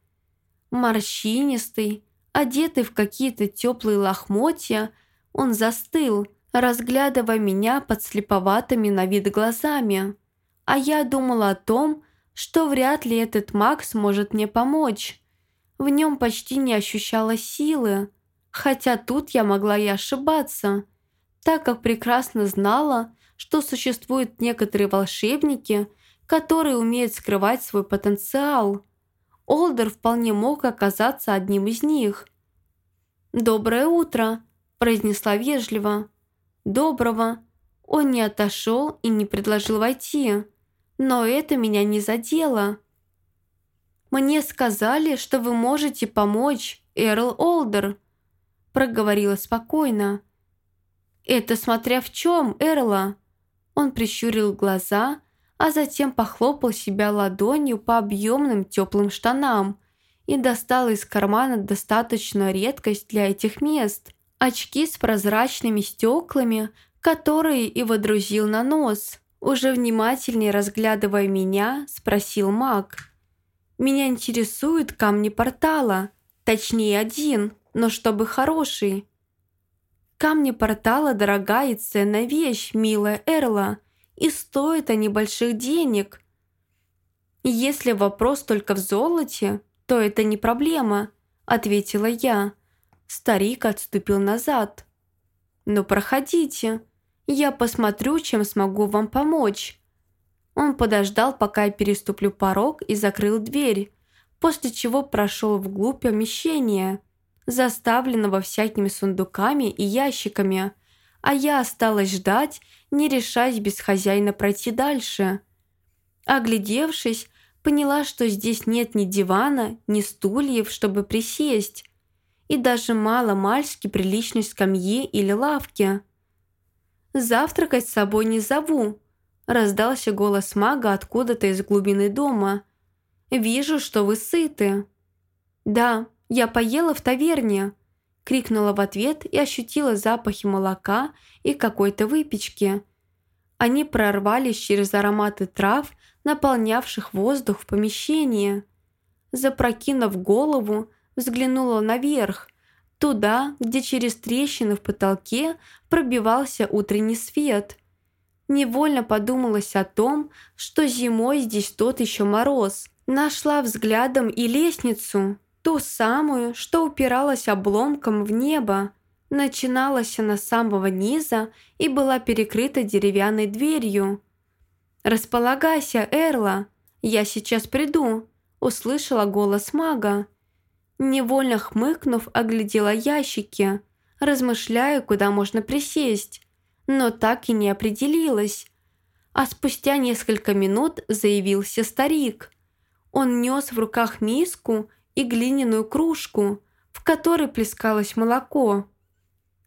Морщинистый, одетый в какие-то теплые лохмотья, он застыл, разглядывая меня под слеповатыми на вид глазами. А я думала о том, что вряд ли этот маг сможет мне помочь. В нем почти не ощущала силы, хотя тут я могла и ошибаться, так как прекрасно знала, что существуют некоторые волшебники, которые умеют скрывать свой потенциал. Олдер вполне мог оказаться одним из них. «Доброе утро», – произнесла вежливо. «Доброго». Он не отошел и не предложил войти. Но это меня не задело. «Мне сказали, что вы можете помочь, Эрл Олдер», проговорила спокойно. «Это смотря в чем, Эрла?» Он прищурил глаза, а затем похлопал себя ладонью по объемным теплым штанам и достал из кармана достаточную редкость для этих мест. Очки с прозрачными стеклами, которые и водрузил на нос. Уже внимательнее разглядывая меня, спросил маг. «Меня интересуют камни портала, точнее один, но чтобы хороший. Камни портала – дорогая и ценная вещь, милая Эрла, и стоят они больших денег. Если вопрос только в золоте, то это не проблема, ответила я. Старик отступил назад. «Ну, проходите. Я посмотрю, чем смогу вам помочь». Он подождал, пока я переступлю порог и закрыл дверь, после чего прошел вглубь помещения заставленного всякими сундуками и ящиками, а я осталась ждать, не решаясь без хозяина пройти дальше. Оглядевшись, поняла, что здесь нет ни дивана, ни стульев, чтобы присесть, и даже мало-мальски приличной скамьи или лавки. «Завтракать с собой не зову», – раздался голос мага откуда-то из глубины дома. «Вижу, что вы сыты». «Да», «Я поела в таверне!» крикнула в ответ и ощутила запахи молока и какой-то выпечки. Они прорвались через ароматы трав, наполнявших воздух в помещении. Запрокинув голову, взглянула наверх, туда, где через трещины в потолке пробивался утренний свет. Невольно подумалось о том, что зимой здесь тот еще мороз. Нашла взглядом и лестницу, Ту самую, что упиралась обломком в небо. Начиналась она с самого низа и была перекрыта деревянной дверью. «Располагайся, Эрла, я сейчас приду», – услышала голос мага. Невольно хмыкнув, оглядела ящики, размышляя, куда можно присесть, но так и не определилась. А спустя несколько минут заявился старик. Он нес в руках миску и глиняную кружку, в которой плескалось молоко.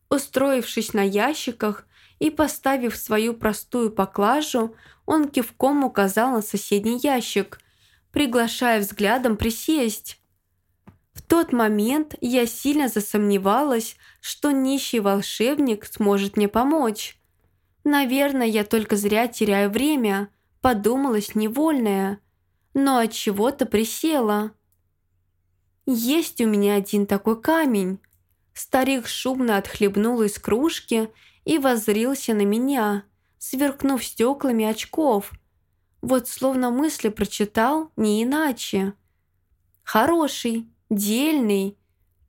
Устроившись на ящиках и поставив свою простую поклажу, он кивком указал на соседний ящик, приглашая взглядом присесть. В тот момент я сильно засомневалась, что нищий волшебник сможет мне помочь. Наверное, я только зря теряю время, подумалась невольная, но от чего-то присела. Есть у меня один такой камень». Старик шумно отхлебнул из кружки и воззрился на меня, сверкнув стеклами очков. Вот словно мысли прочитал, не иначе. «Хороший, дельный,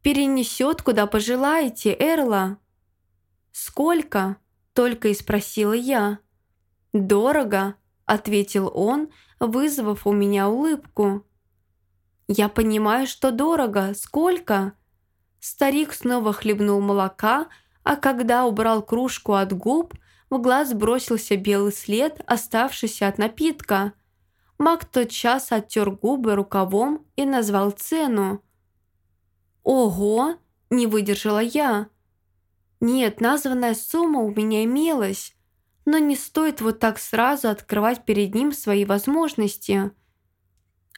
перенесет, куда пожелаете, Эрла». «Сколько?» – только и спросила я. «Дорого», – ответил он, вызвав у меня улыбку. «Я понимаю, что дорого. Сколько?» Старик снова хлебнул молока, а когда убрал кружку от губ, в глаз бросился белый след, оставшийся от напитка. Мак тотчас оттер губы рукавом и назвал цену. «Ого!» – не выдержала я. «Нет, названная сумма у меня имелась, но не стоит вот так сразу открывать перед ним свои возможности».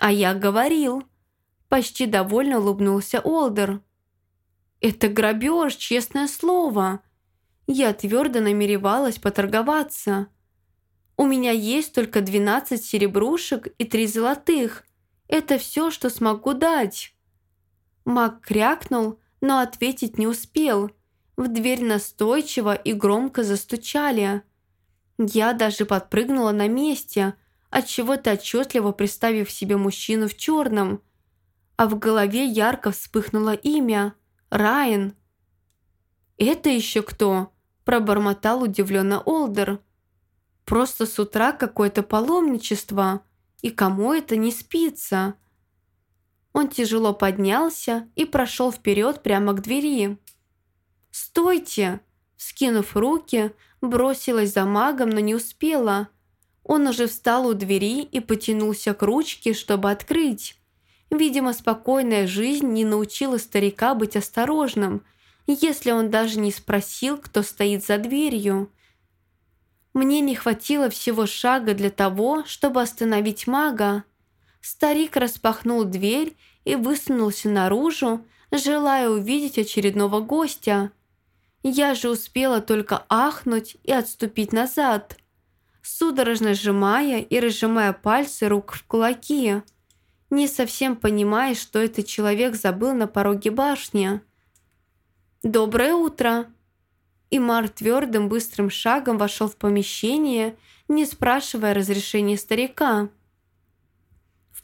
«А я говорил!» – почти довольно улыбнулся Олдер. «Это грабеж, честное слово!» Я твердо намеревалась поторговаться. «У меня есть только 12 серебрушек и 3 золотых. Это все, что смогу дать». Мак крякнул, но ответить не успел. В дверь настойчиво и громко застучали. Я даже подпрыгнула на месте, отчего-то отчетливо представив себе мужчину в черном. А в голове ярко вспыхнуло имя – Райан!» «Это еще кто?» – пробормотал удивленно Олдер. «Просто с утра какое-то паломничество, и кому это не спится?» Он тяжело поднялся и прошел вперед прямо к двери. «Стойте!» Скинув руки, бросилась за магом, но не успела. Он уже встал у двери и потянулся к ручке, чтобы открыть. Видимо, спокойная жизнь не научила старика быть осторожным, если он даже не спросил, кто стоит за дверью. Мне не хватило всего шага для того, чтобы остановить мага. Старик распахнул дверь и высунулся наружу, желая увидеть очередного гостя. Я же успела только ахнуть и отступить назад, судорожно сжимая и разжимая пальцы рук в кулаки не совсем понимая, что этот человек забыл на пороге башни. «Доброе утро!» Имар твердым быстрым шагом вошел в помещение, не спрашивая разрешения старика.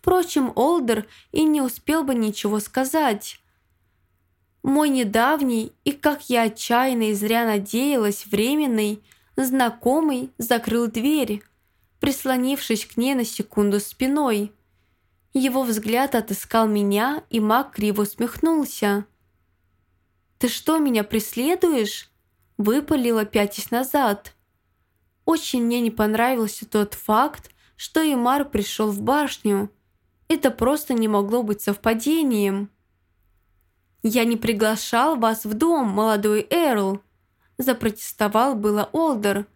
Впрочем, Олдер и не успел бы ничего сказать. Мой недавний и, как я отчаянно и зря надеялась, временный, знакомый закрыл дверь, прислонившись к ней на секунду спиной. Его взгляд отыскал меня, и маг криво усмехнулся. «Ты что, меня преследуешь?» Выпалила пятясь назад. Очень мне не понравился тот факт, что Имар пришел в башню. Это просто не могло быть совпадением. «Я не приглашал вас в дом, молодой Эрл», запротестовал было Олдер,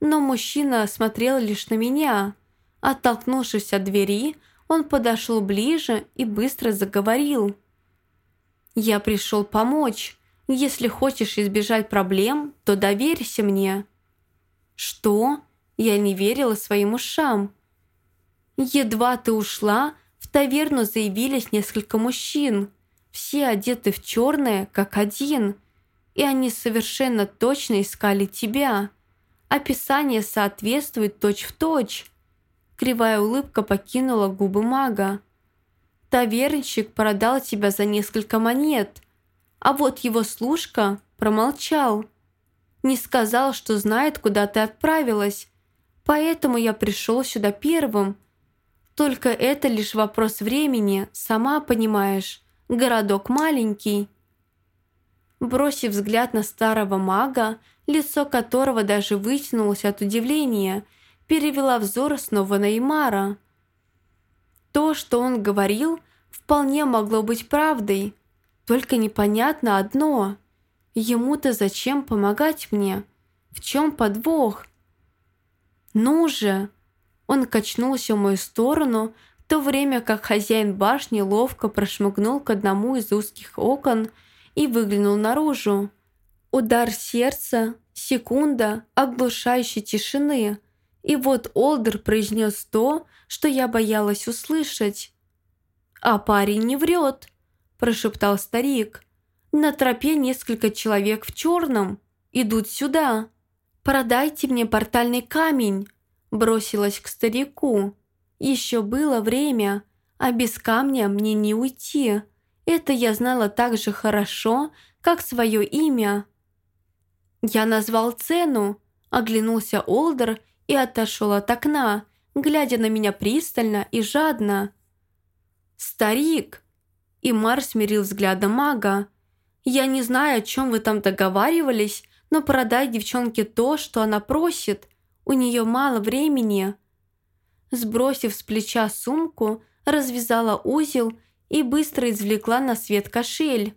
но мужчина смотрел лишь на меня. Оттолкнувшись от двери, он подошел ближе и быстро заговорил. «Я пришел помочь. Если хочешь избежать проблем, то доверься мне». «Что?» Я не верила своим ушам. Едва ты ушла, в таверну заявились несколько мужчин. Все одеты в черное, как один. И они совершенно точно искали тебя. Описание соответствует точь-в-точь. точь. Кривая улыбка покинула губы мага. Тавернщик продал тебя за несколько монет, а вот его служка промолчал. Не сказал, что знает, куда ты отправилась, поэтому я пришел сюда первым. Только это лишь вопрос времени, сама понимаешь, городок маленький. Бросив взгляд на старого мага, лицо которого даже вытянулось от удивления – перевела взор снова на Имара. То, что он говорил, вполне могло быть правдой, только непонятно одно. Ему-то зачем помогать мне? В чем подвох? Ну же! Он качнулся в мою сторону, в то время как хозяин башни ловко прошмыгнул к одному из узких окон и выглянул наружу. Удар сердца, секунда оглушающей тишины – и вот Олдер произнес то, что я боялась услышать. «А парень не врет», – прошептал старик. «На тропе несколько человек в черном. Идут сюда. Продайте мне портальный камень», – Бросилась к старику. Еще было время, а без камня мне не уйти. Это я знала так же хорошо, как свое имя. Я назвал цену, оглянулся Олдер и отошел от окна, глядя на меня пристально и жадно. «Старик!» И Марс смирил взглядом мага. «Я не знаю, о чем вы там договаривались, но продай девчонке то, что она просит. У нее мало времени». Сбросив с плеча сумку, развязала узел и быстро извлекла на свет кошель.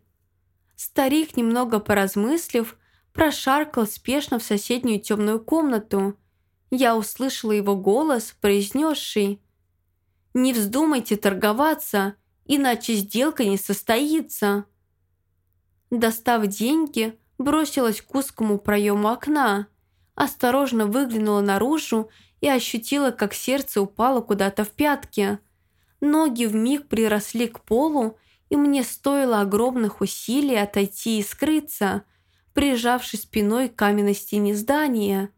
Старик, немного поразмыслив, прошаркал спешно в соседнюю темную комнату. Я услышала его голос, произнесший «Не вздумайте торговаться, иначе сделка не состоится». Достав деньги, бросилась к узкому проему окна, осторожно выглянула наружу и ощутила, как сердце упало куда-то в пятки. Ноги вмиг приросли к полу, и мне стоило огромных усилий отойти и скрыться, прижавшись спиной к каменной стене здания.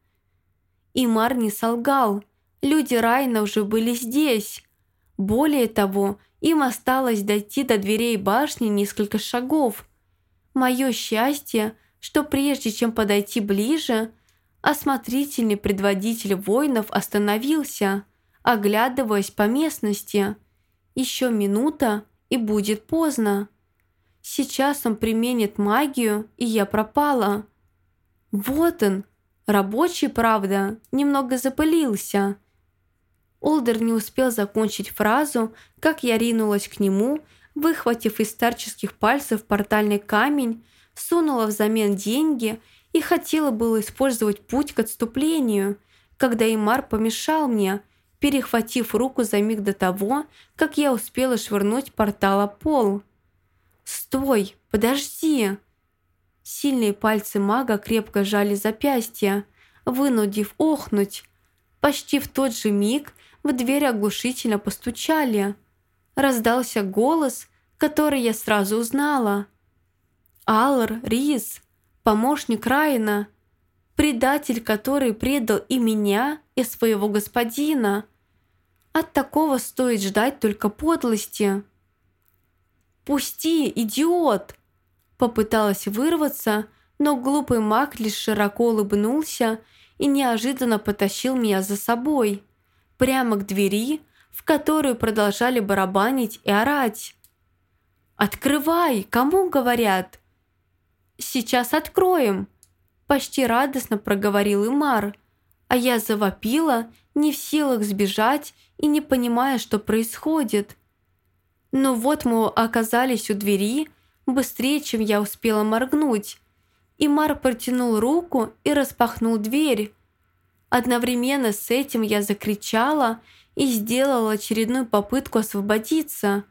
И Мар не солгал. Люди Райна уже были здесь. Более того, им осталось дойти до дверей башни несколько шагов. Мое счастье, что прежде чем подойти ближе, осмотрительный предводитель воинов остановился, оглядываясь по местности. Еще минута, и будет поздно. Сейчас он применит магию, и я пропала. Вот он, рабочий, правда, немного запылился. Олдер не успел закончить фразу, как я ринулась к нему, выхватив из старческих пальцев портальный камень, сунула взамен деньги и хотела было использовать путь к отступлению, когда Имар помешал мне, перехватив руку за миг до того, как я успела швырнуть портала пол. «Стой! Подожди!» Сильные пальцы мага крепко сжали запястья, вынудив охнуть. Почти в тот же миг в дверь оглушительно постучали. Раздался голос, который я сразу узнала. Аллар Рис, помощник Райна, предатель, который предал и меня, и своего господина. От такого стоит ждать только подлости. «Пусти, идиот!» Попыталась вырваться, но глупый маг лишь широко улыбнулся и неожиданно потащил меня за собой, прямо к двери, в которую продолжали барабанить и орать. «Открывай! Кому говорят?» «Сейчас откроем!» Почти радостно проговорил Имар, а я завопила, не в силах сбежать и не понимая, что происходит. Но вот мы оказались у двери быстрее, чем я успела моргнуть. И Мар протянул руку и распахнул дверь. Одновременно с этим я закричала и сделала очередную попытку освободиться.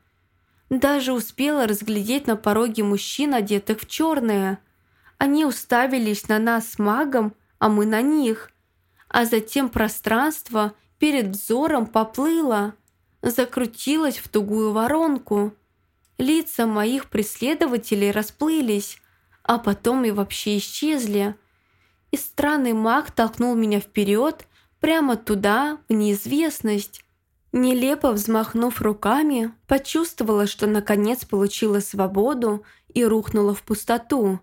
Даже успела разглядеть на пороге мужчин, одетых в черное. Они уставились на нас с магом, а мы на них. А затем пространство перед взором поплыло закрутилась в тугую воронку. Лица моих преследователей расплылись, а потом и вообще исчезли. И странный маг толкнул меня вперед, прямо туда, в неизвестность. Нелепо взмахнув руками, почувствовала, что наконец получила свободу и рухнула в пустоту.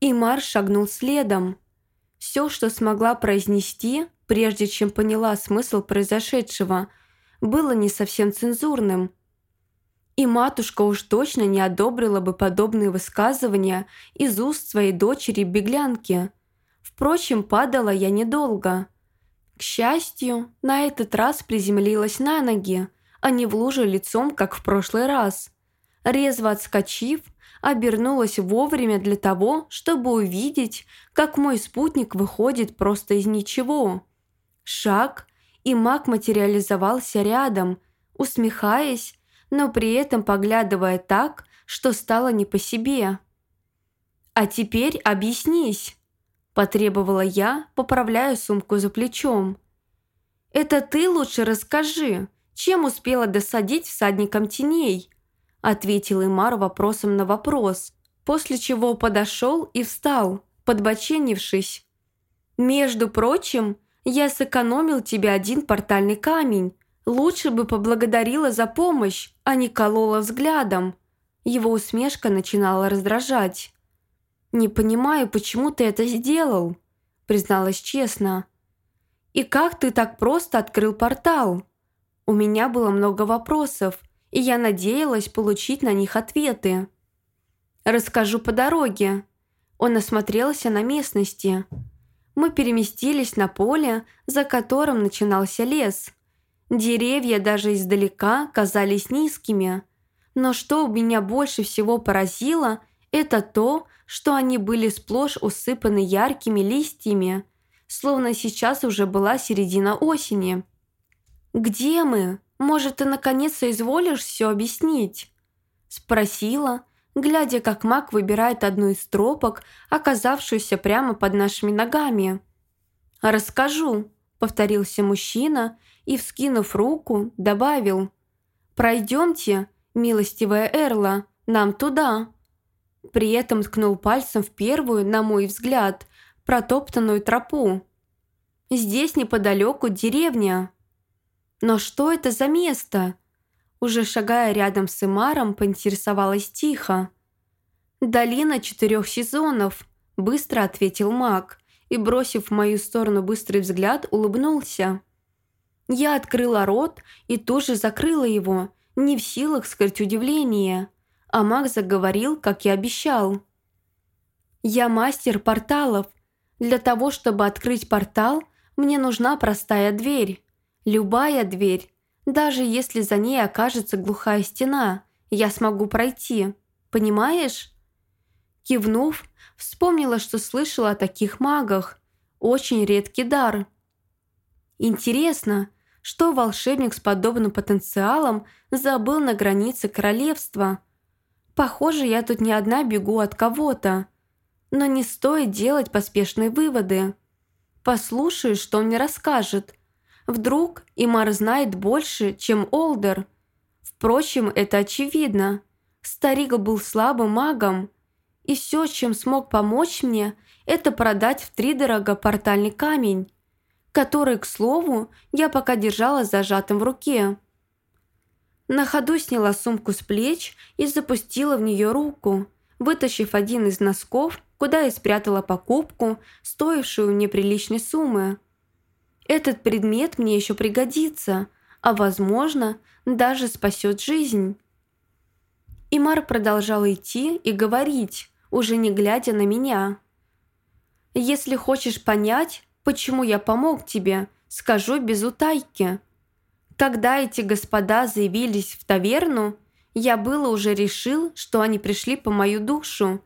И Марш шагнул следом. Все, что смогла произнести, прежде чем поняла смысл произошедшего – было не совсем цензурным. И матушка уж точно не одобрила бы подобные высказывания из уст своей дочери-беглянки. Впрочем, падала я недолго. К счастью, на этот раз приземлилась на ноги, а не в луже лицом, как в прошлый раз. Резво отскочив, обернулась вовремя для того, чтобы увидеть, как мой спутник выходит просто из ничего. Шаг, и маг материализовался рядом, усмехаясь, но при этом поглядывая так, что стало не по себе. «А теперь объяснись», – потребовала я, поправляя сумку за плечом. «Это ты лучше расскажи, чем успела досадить всадникам теней?» – ответил Имар вопросом на вопрос, после чего подошел и встал, подбоченившись. «Между прочим, Я сэкономил тебе один портальный камень. Лучше бы поблагодарила за помощь, а не колола взглядом». Его усмешка начинала раздражать. «Не понимаю, почему ты это сделал», призналась честно. «И как ты так просто открыл портал?» У меня было много вопросов, и я надеялась получить на них ответы. «Расскажу по дороге». Он осмотрелся на местности. Мы переместились на поле, за которым начинался лес. Деревья даже издалека казались низкими. Но что меня больше всего поразило, это то, что они были сплошь усыпаны яркими листьями, словно сейчас уже была середина осени. «Где мы? Может, ты наконец соизволишь все объяснить?» Спросила, глядя, как маг выбирает одну из тропок, оказавшуюся прямо под нашими ногами. «Расскажу», — повторился мужчина и, вскинув руку, добавил. «Пройдемте, милостивая Эрла, нам туда». При этом ткнул пальцем в первую, на мой взгляд, протоптанную тропу. «Здесь неподалеку деревня». «Но что это за место?» Уже шагая рядом с Имаром, поинтересовалась тихо. «Долина четырех сезонов», – быстро ответил маг и, бросив в мою сторону быстрый взгляд, улыбнулся. Я открыла рот и тоже закрыла его, не в силах скрыть удивление. А маг заговорил, как и обещал. «Я мастер порталов. Для того, чтобы открыть портал, мне нужна простая дверь. Любая дверь, даже если за ней окажется глухая стена, я смогу пройти. Понимаешь?» Кивнув, вспомнила, что слышала о таких магах. Очень редкий дар. Интересно, что волшебник с подобным потенциалом забыл на границе королевства. Похоже, я тут не одна бегу от кого-то. Но не стоит делать поспешные выводы. Послушаю, что он мне расскажет – Вдруг Имар знает больше, чем Олдер. Впрочем, это очевидно. Старик был слабым магом, и все, чем смог помочь мне, это продать втридорого портальный камень, который, к слову, я пока держала зажатым в руке. На ходу сняла сумку с плеч и запустила в нее руку, вытащив один из носков, куда и спрятала покупку, стоившую неприличной суммы. Этот предмет мне еще пригодится, а, возможно, даже спасет жизнь. Имар продолжал идти и говорить, уже не глядя на меня. «Если хочешь понять, почему я помог тебе, скажу без утайки. Когда эти господа заявились в таверну, я было уже решил, что они пришли по мою душу,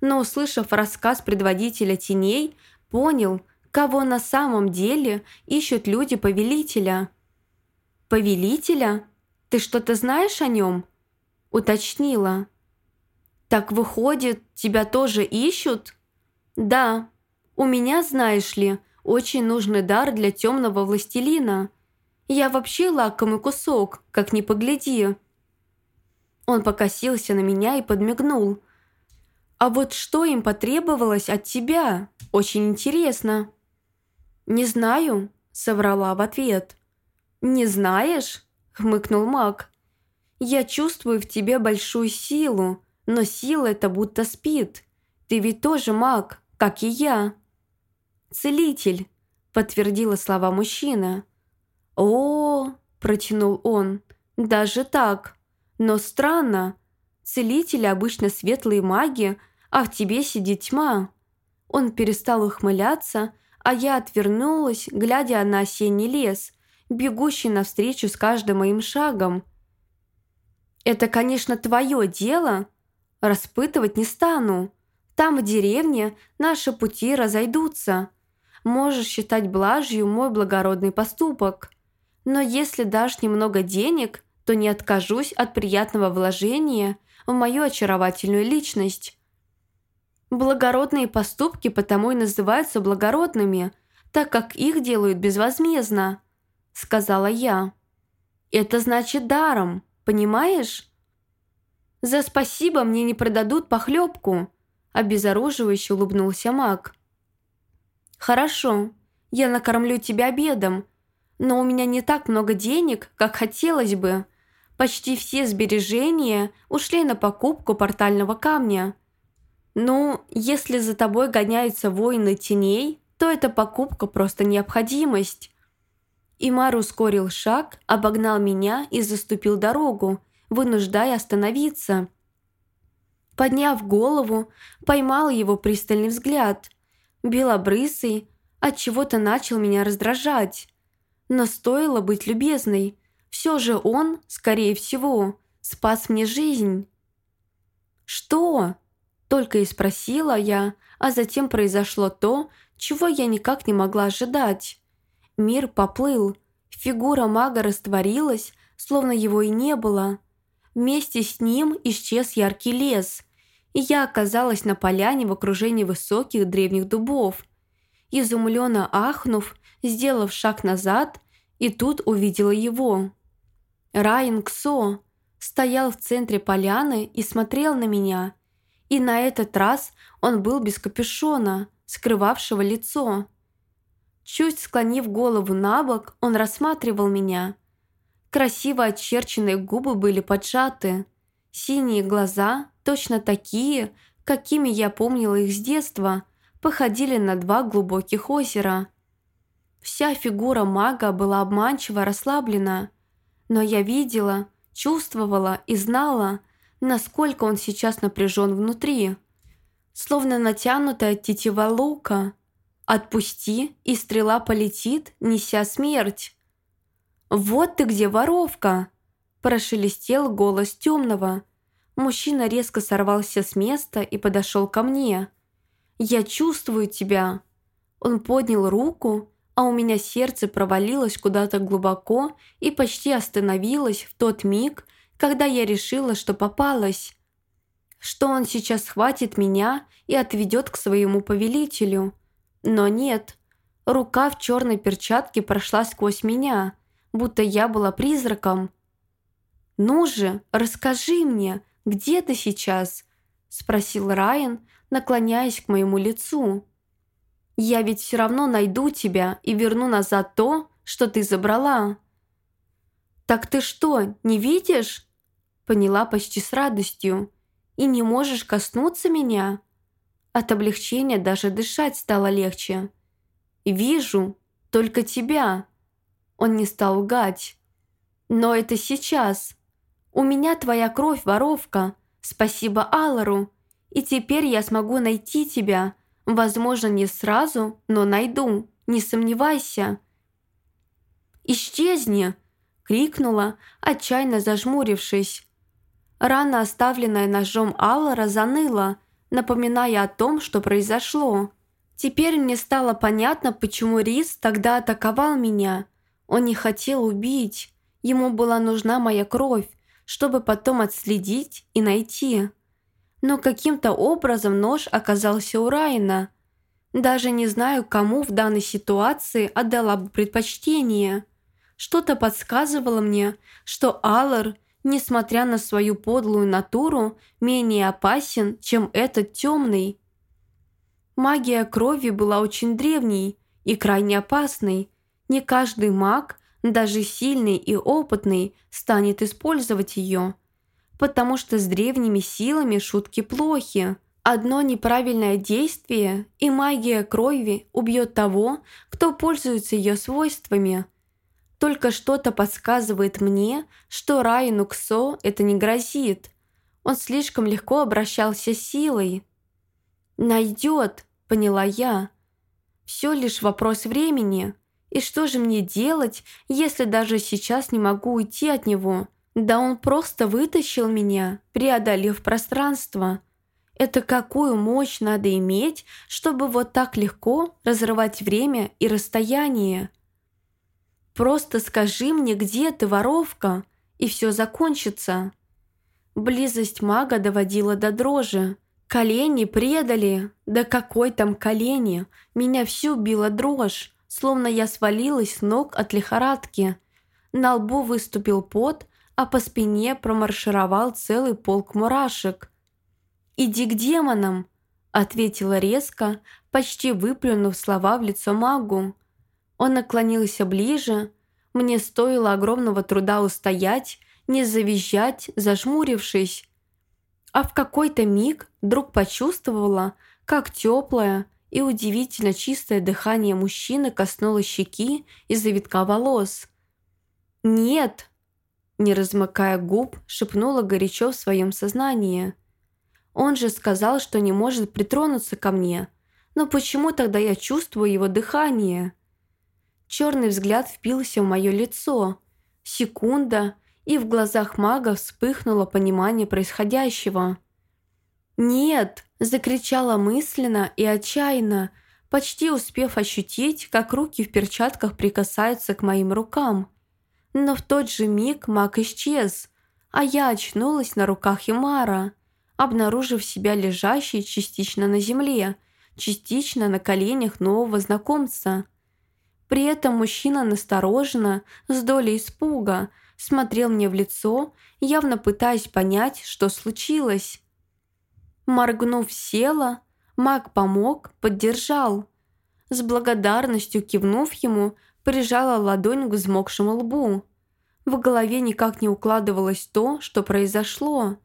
но, услышав рассказ предводителя теней, понял, кого на самом деле ищут люди повелителя. «Повелителя? Ты что-то знаешь о нем?» Уточнила. «Так выходит, тебя тоже ищут?» «Да. У меня, знаешь ли, очень нужный дар для темного властелина. Я вообще лакомый кусок, как ни погляди». Он покосился на меня и подмигнул. «А вот что им потребовалось от тебя? Очень интересно». «Не знаю», — соврала в ответ. «Не знаешь?» — хмыкнул маг. «Я чувствую в тебе большую силу, но сила эта будто спит. Ты ведь тоже маг, как и я». «Целитель», — подтвердила слова мужчина. «О, протянул он, — даже так. Но странно. Целители обычно светлые маги, а в тебе сидит тьма». Он перестал ухмыляться, а я отвернулась, глядя на осенний лес, бегущий навстречу с каждым моим шагом. «Это, конечно, твое дело. Распытывать не стану. Там, в деревне, наши пути разойдутся. Можешь считать блажью мой благородный поступок. Но если дашь немного денег, то не откажусь от приятного вложения в мою очаровательную личность. Благородные поступки потому и называются благородными, так как их делают безвозмездно», — сказала я. «Это значит даром, понимаешь?» «За спасибо мне не продадут похлебку», — обезоруживающе улыбнулся маг. «Хорошо, я накормлю тебя обедом. Но у меня не так много денег, как хотелось бы. Почти все сбережения ушли на покупку портального камня. Ну, если за тобой гоняются воины теней, то эта покупка просто необходимость. Имар ускорил шаг, обогнал меня и заступил дорогу, вынуждая остановиться. Подняв голову, поймал его пристальный взгляд. Белобрысый, от чего то начал меня раздражать. Но стоило быть любезной. Все же он, скорее всего, спас мне жизнь. «Что?» – только и спросила я, а затем произошло то, чего я никак не могла ожидать. Мир поплыл, фигура мага растворилась, словно его и не было. Вместе с ним исчез яркий лес, и я оказалась на поляне в окружении высоких древних дубов – изумленно ахнув, сделав шаг назад, и тут увидела его. Райан Ксо стоял в центре поляны и смотрел на меня. И на этот раз он был без капюшона, скрывавшего лицо. Чуть склонив голову на бок, он рассматривал меня. Красиво очерченные губы были поджаты. Синие глаза, точно такие, какими я помнила их с детства – походили на два глубоких озера. Вся фигура мага была обманчиво расслаблена, но я видела, чувствовала и знала, насколько он сейчас напряжен внутри. Словно натянутая тетива лука. Отпусти, и стрела полетит, неся смерть. «Вот ты где, воровка!» Прошелестел голос темного. Мужчина резко сорвался с места и подошел ко мне – «Я чувствую тебя!» Он поднял руку, а у меня сердце провалилось куда-то глубоко и почти остановилось в тот миг, когда я решила, что попалась. Что он сейчас схватит меня и отведет к своему повелителю. Но нет. Рука в черной перчатке прошла сквозь меня, будто я была призраком. «Ну же, расскажи мне, где ты сейчас?» – спросил Райан, наклоняясь к моему лицу. «Я ведь все равно найду тебя и верну назад то, что ты забрала». «Так ты что, не видишь?» Поняла почти с радостью. «И не можешь коснуться меня?» От облегчения даже дышать стало легче. «Вижу, только тебя». Он не стал лгать. «Но это сейчас. У меня твоя кровь, воровка. Спасибо Аллару и теперь я смогу найти тебя. Возможно, не сразу, но найду. Не сомневайся». «Исчезни!» – крикнула, отчаянно зажмурившись. Рана, оставленная ножом Аллара, заныла, напоминая о том, что произошло. Теперь мне стало понятно, почему Рис тогда атаковал меня. Он не хотел убить. Ему была нужна моя кровь, чтобы потом отследить и найти но каким-то образом нож оказался у Райана. Даже не знаю, кому в данной ситуации отдала бы предпочтение. Что-то подсказывало мне, что Аллар, несмотря на свою подлую натуру, менее опасен, чем этот темный. Магия крови была очень древней и крайне опасной. Не каждый маг, даже сильный и опытный, станет использовать ее – потому что с древними силами шутки плохи. Одно неправильное действие, и магия крови убьет того, кто пользуется ее свойствами. Только что-то подсказывает мне, что Райану Ксо это не грозит. Он слишком легко обращался силой. «Найдет», — поняла я. «Все лишь вопрос времени. И что же мне делать, если даже сейчас не могу уйти от него?» Да он просто вытащил меня, преодолев пространство. Это какую мощь надо иметь, чтобы вот так легко разрывать время и расстояние? Просто скажи мне, где ты, воровка, и все закончится. Близость мага доводила до дрожи. Колени предали. Да какой там колени? Меня всю била дрожь, словно я свалилась с ног от лихорадки. На лбу выступил пот, а по спине промаршировал целый полк мурашек. «Иди к демонам!» – ответила резко, почти выплюнув слова в лицо магу. Он наклонился ближе. Мне стоило огромного труда устоять, не завизжать, зажмурившись. А в какой-то миг вдруг почувствовала, как теплое и удивительно чистое дыхание мужчины коснулось щеки и завитка волос. «Нет!» Не размыкая губ, шепнула горячо в своем сознании. Он же сказал, что не может притронуться ко мне. Но почему тогда я чувствую его дыхание? Черный взгляд впился в мое лицо. Секунда, и в глазах мага вспыхнуло понимание происходящего. «Нет!» – закричала мысленно и отчаянно, почти успев ощутить, как руки в перчатках прикасаются к моим рукам. Но в тот же миг маг исчез, а я очнулась на руках Имара, обнаружив себя лежащей частично на земле, частично на коленях нового знакомца. При этом мужчина настороженно, с долей испуга, смотрел мне в лицо, явно пытаясь понять, что случилось. Моргнув села, маг помог, поддержал. С благодарностью кивнув ему, прижала ладонь к взмокшему лбу. В голове никак не укладывалось то, что произошло.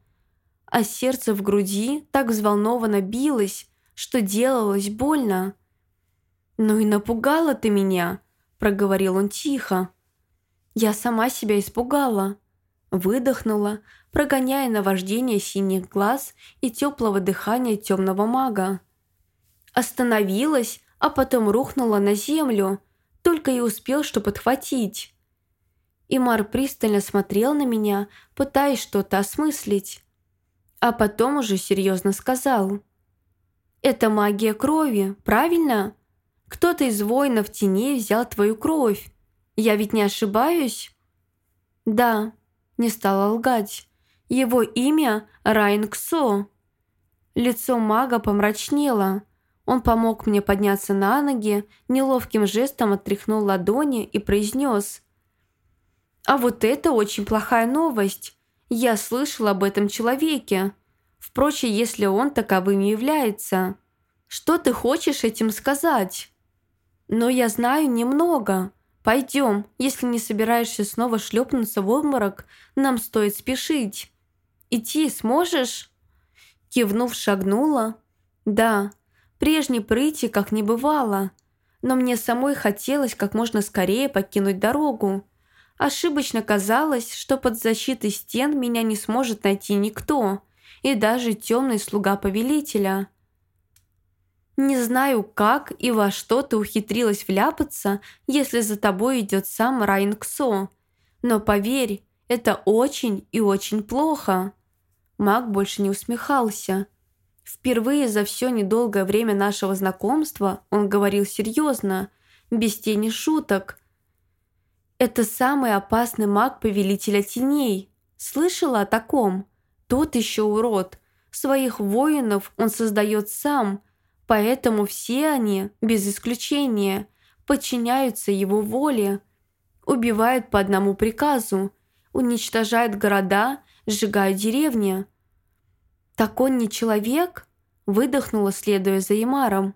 А сердце в груди так взволнованно билось, что делалось больно. «Ну и напугала ты меня», – проговорил он тихо. Я сама себя испугала. Выдохнула, прогоняя наваждение синих глаз и теплого дыхания темного мага. Остановилась, а потом рухнула на землю, только и успел что подхватить. Имар пристально смотрел на меня, пытаясь что-то осмыслить. А потом уже серьезно сказал. «Это магия крови, правильно? Кто-то из воинов теней взял твою кровь. Я ведь не ошибаюсь?» «Да», — не стала лгать. «Его имя Райан Ксо». Лицо мага помрачнело. Он помог мне подняться на ноги, неловким жестом отряхнул ладони и произнес. «А вот это очень плохая новость. Я слышал об этом человеке. Впрочем, если он таковым является. Что ты хочешь этим сказать?» «Но я знаю немного. Пойдем, если не собираешься снова шлепнуться в обморок, нам стоит спешить. Идти сможешь?» Кивнув, шагнула. «Да, Прежней прыти как не бывало, но мне самой хотелось как можно скорее покинуть дорогу. Ошибочно казалось, что под защитой стен меня не сможет найти никто, и даже темный слуга повелителя. Не знаю, как и во что ты ухитрилась вляпаться, если за тобой идет сам Райан Ксо. Но поверь, это очень и очень плохо. Маг больше не усмехался. Впервые за все недолгое время нашего знакомства он говорил серьезно, без тени шуток. «Это самый опасный маг Повелителя Теней. Слышала о таком? Тот еще урод. Своих воинов он создает сам, поэтому все они, без исключения, подчиняются его воле, убивают по одному приказу, уничтожают города, сжигают деревни». «Так он не человек?» – выдохнула, следуя за Ямаром.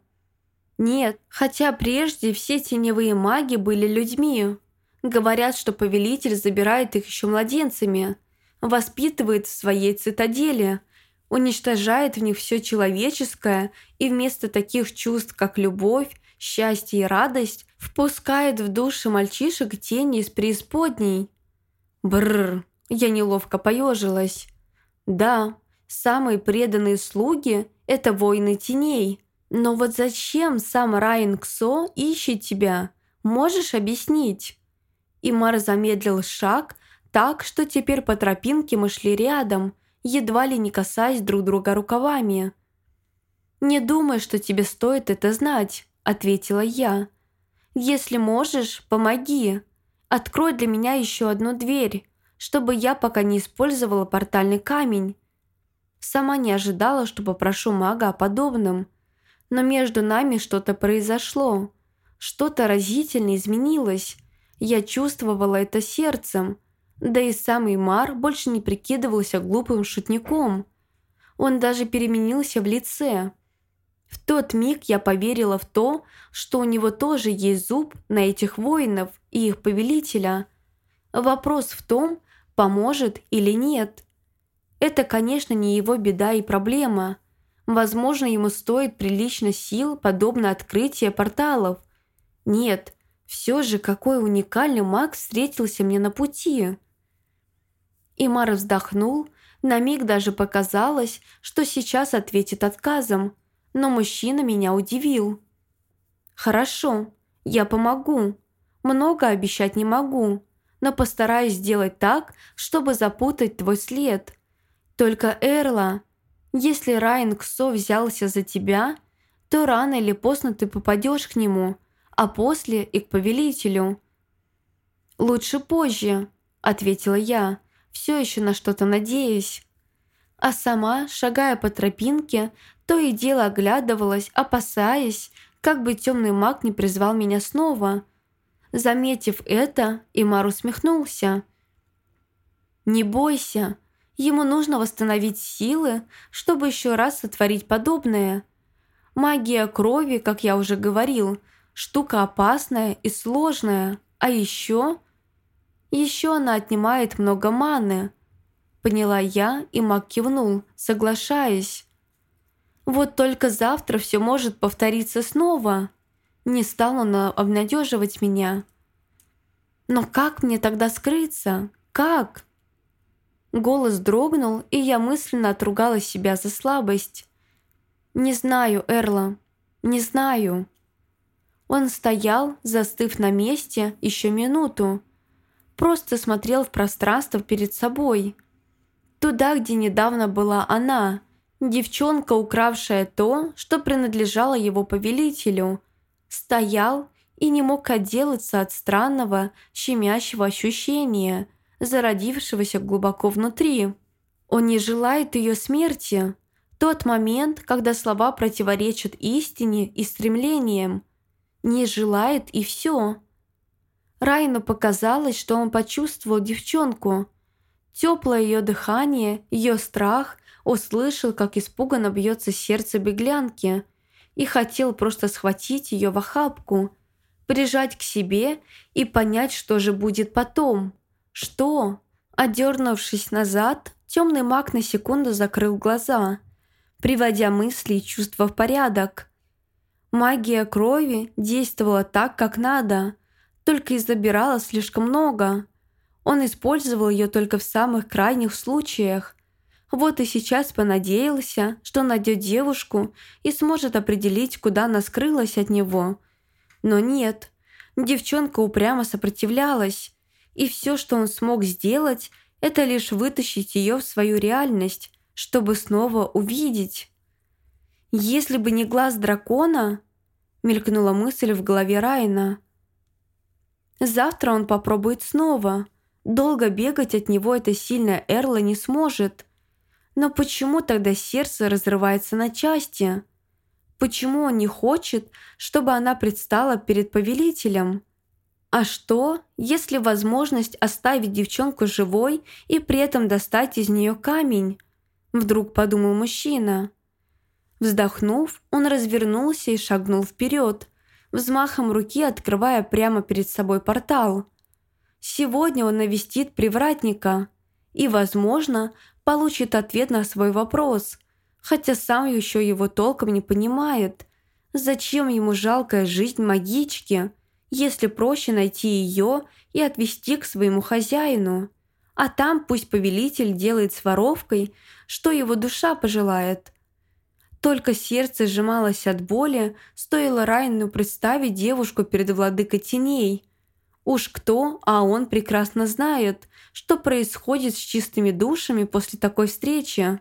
«Нет, хотя прежде все теневые маги были людьми. Говорят, что повелитель забирает их еще младенцами, воспитывает в своей цитадели, уничтожает в них все человеческое и вместо таких чувств, как любовь, счастье и радость, впускает в души мальчишек тени из преисподней». Бррр, я неловко поежилась. «Да, Самые преданные слуги – это воины теней. Но вот зачем сам Райан Ксо ищет тебя? Можешь объяснить?» Имар замедлил шаг так, что теперь по тропинке мы шли рядом, едва ли не касаясь друг друга рукавами. «Не думай, что тебе стоит это знать», – ответила я. «Если можешь, помоги. Открой для меня еще одну дверь, чтобы я пока не использовала портальный камень. Сама не ожидала, что попрошу мага о подобном. Но между нами что-то произошло. Что-то разительно изменилось. Я чувствовала это сердцем. Да и самый Мар больше не прикидывался глупым шутником. Он даже переменился в лице. В тот миг я поверила в то, что у него тоже есть зуб на этих воинов и их повелителя. Вопрос в том, поможет или нет. Это, конечно, не его беда и проблема. Возможно, ему стоит прилично сил, подобно открытию порталов. Нет, все же какой уникальный маг встретился мне на пути. Имар вздохнул, на миг даже показалось, что сейчас ответит отказом, но мужчина меня удивил. «Хорошо, я помогу. Много обещать не могу, но постараюсь сделать так, чтобы запутать твой след. Только, Эрла, если Райан Ксо взялся за тебя, то рано или поздно ты попадешь к нему, а после и к повелителю». «Лучше позже», — ответила я, все еще на что-то надеясь. А сама, шагая по тропинке, то и дело оглядывалась, опасаясь, как бы темный маг не призвал меня снова. Заметив это, Имар усмехнулся. «Не бойся, ему нужно восстановить силы, чтобы еще раз сотворить подобное. Магия крови, как я уже говорил, штука опасная и сложная, а еще...» Еще она отнимает много маны. Поняла я, и маг кивнул, соглашаясь. Вот только завтра все может повториться снова. Не стал он обнадеживать меня. Но как мне тогда скрыться? Как? Голос дрогнул, и я мысленно отругала себя за слабость. «Не знаю, Эрла, не знаю». Он стоял, застыв на месте, еще минуту, просто смотрел в пространство перед собой. Туда, где недавно была она, девчонка, укравшая то, что принадлежало его повелителю, стоял и не мог отделаться от странного, щемящего ощущения, зародившегося глубоко внутри. Он не желает ее смерти. Тот момент, когда слова противоречат истине и стремлениям. Не желает и все. Райну показалось, что он почувствовал девчонку. Теплое ее дыхание, ее страх, услышал, как испуганно бьется сердце беглянки и хотел просто схватить ее в охапку, прижать к себе и понять, что же будет потом. Что? Одернувшись назад, темный маг на секунду закрыл глаза, приводя мысли и чувства в порядок. Магия крови действовала так, как надо – только и забирала слишком много. Он использовал ее только в самых крайних случаях. Вот и сейчас понадеялся, что найдет девушку и сможет определить, куда она скрылась от него. Но нет, девчонка упрямо сопротивлялась, и все, что он смог сделать, это лишь вытащить ее в свою реальность, чтобы снова увидеть. «Если бы не глаз дракона...» мелькнула мысль в голове Райна – Завтра он попробует снова. Долго бегать от него эта сильная Эрла не сможет. Но почему тогда сердце разрывается на части? Почему он не хочет, чтобы она предстала перед повелителем? А что, если возможность оставить девчонку живой и при этом достать из нее камень? Вдруг подумал мужчина. Вздохнув, он развернулся и шагнул вперед взмахом руки открывая прямо перед собой портал. Сегодня он навестит привратника и, возможно, получит ответ на свой вопрос, хотя сам еще его толком не понимает. Зачем ему жалкая жизнь магички, если проще найти ее и отвести к своему хозяину? А там пусть повелитель делает с воровкой, что его душа пожелает – только сердце сжималось от боли, стоило Райну представить девушку перед владыкой теней. Уж кто, а он прекрасно знает, что происходит с чистыми душами после такой встречи.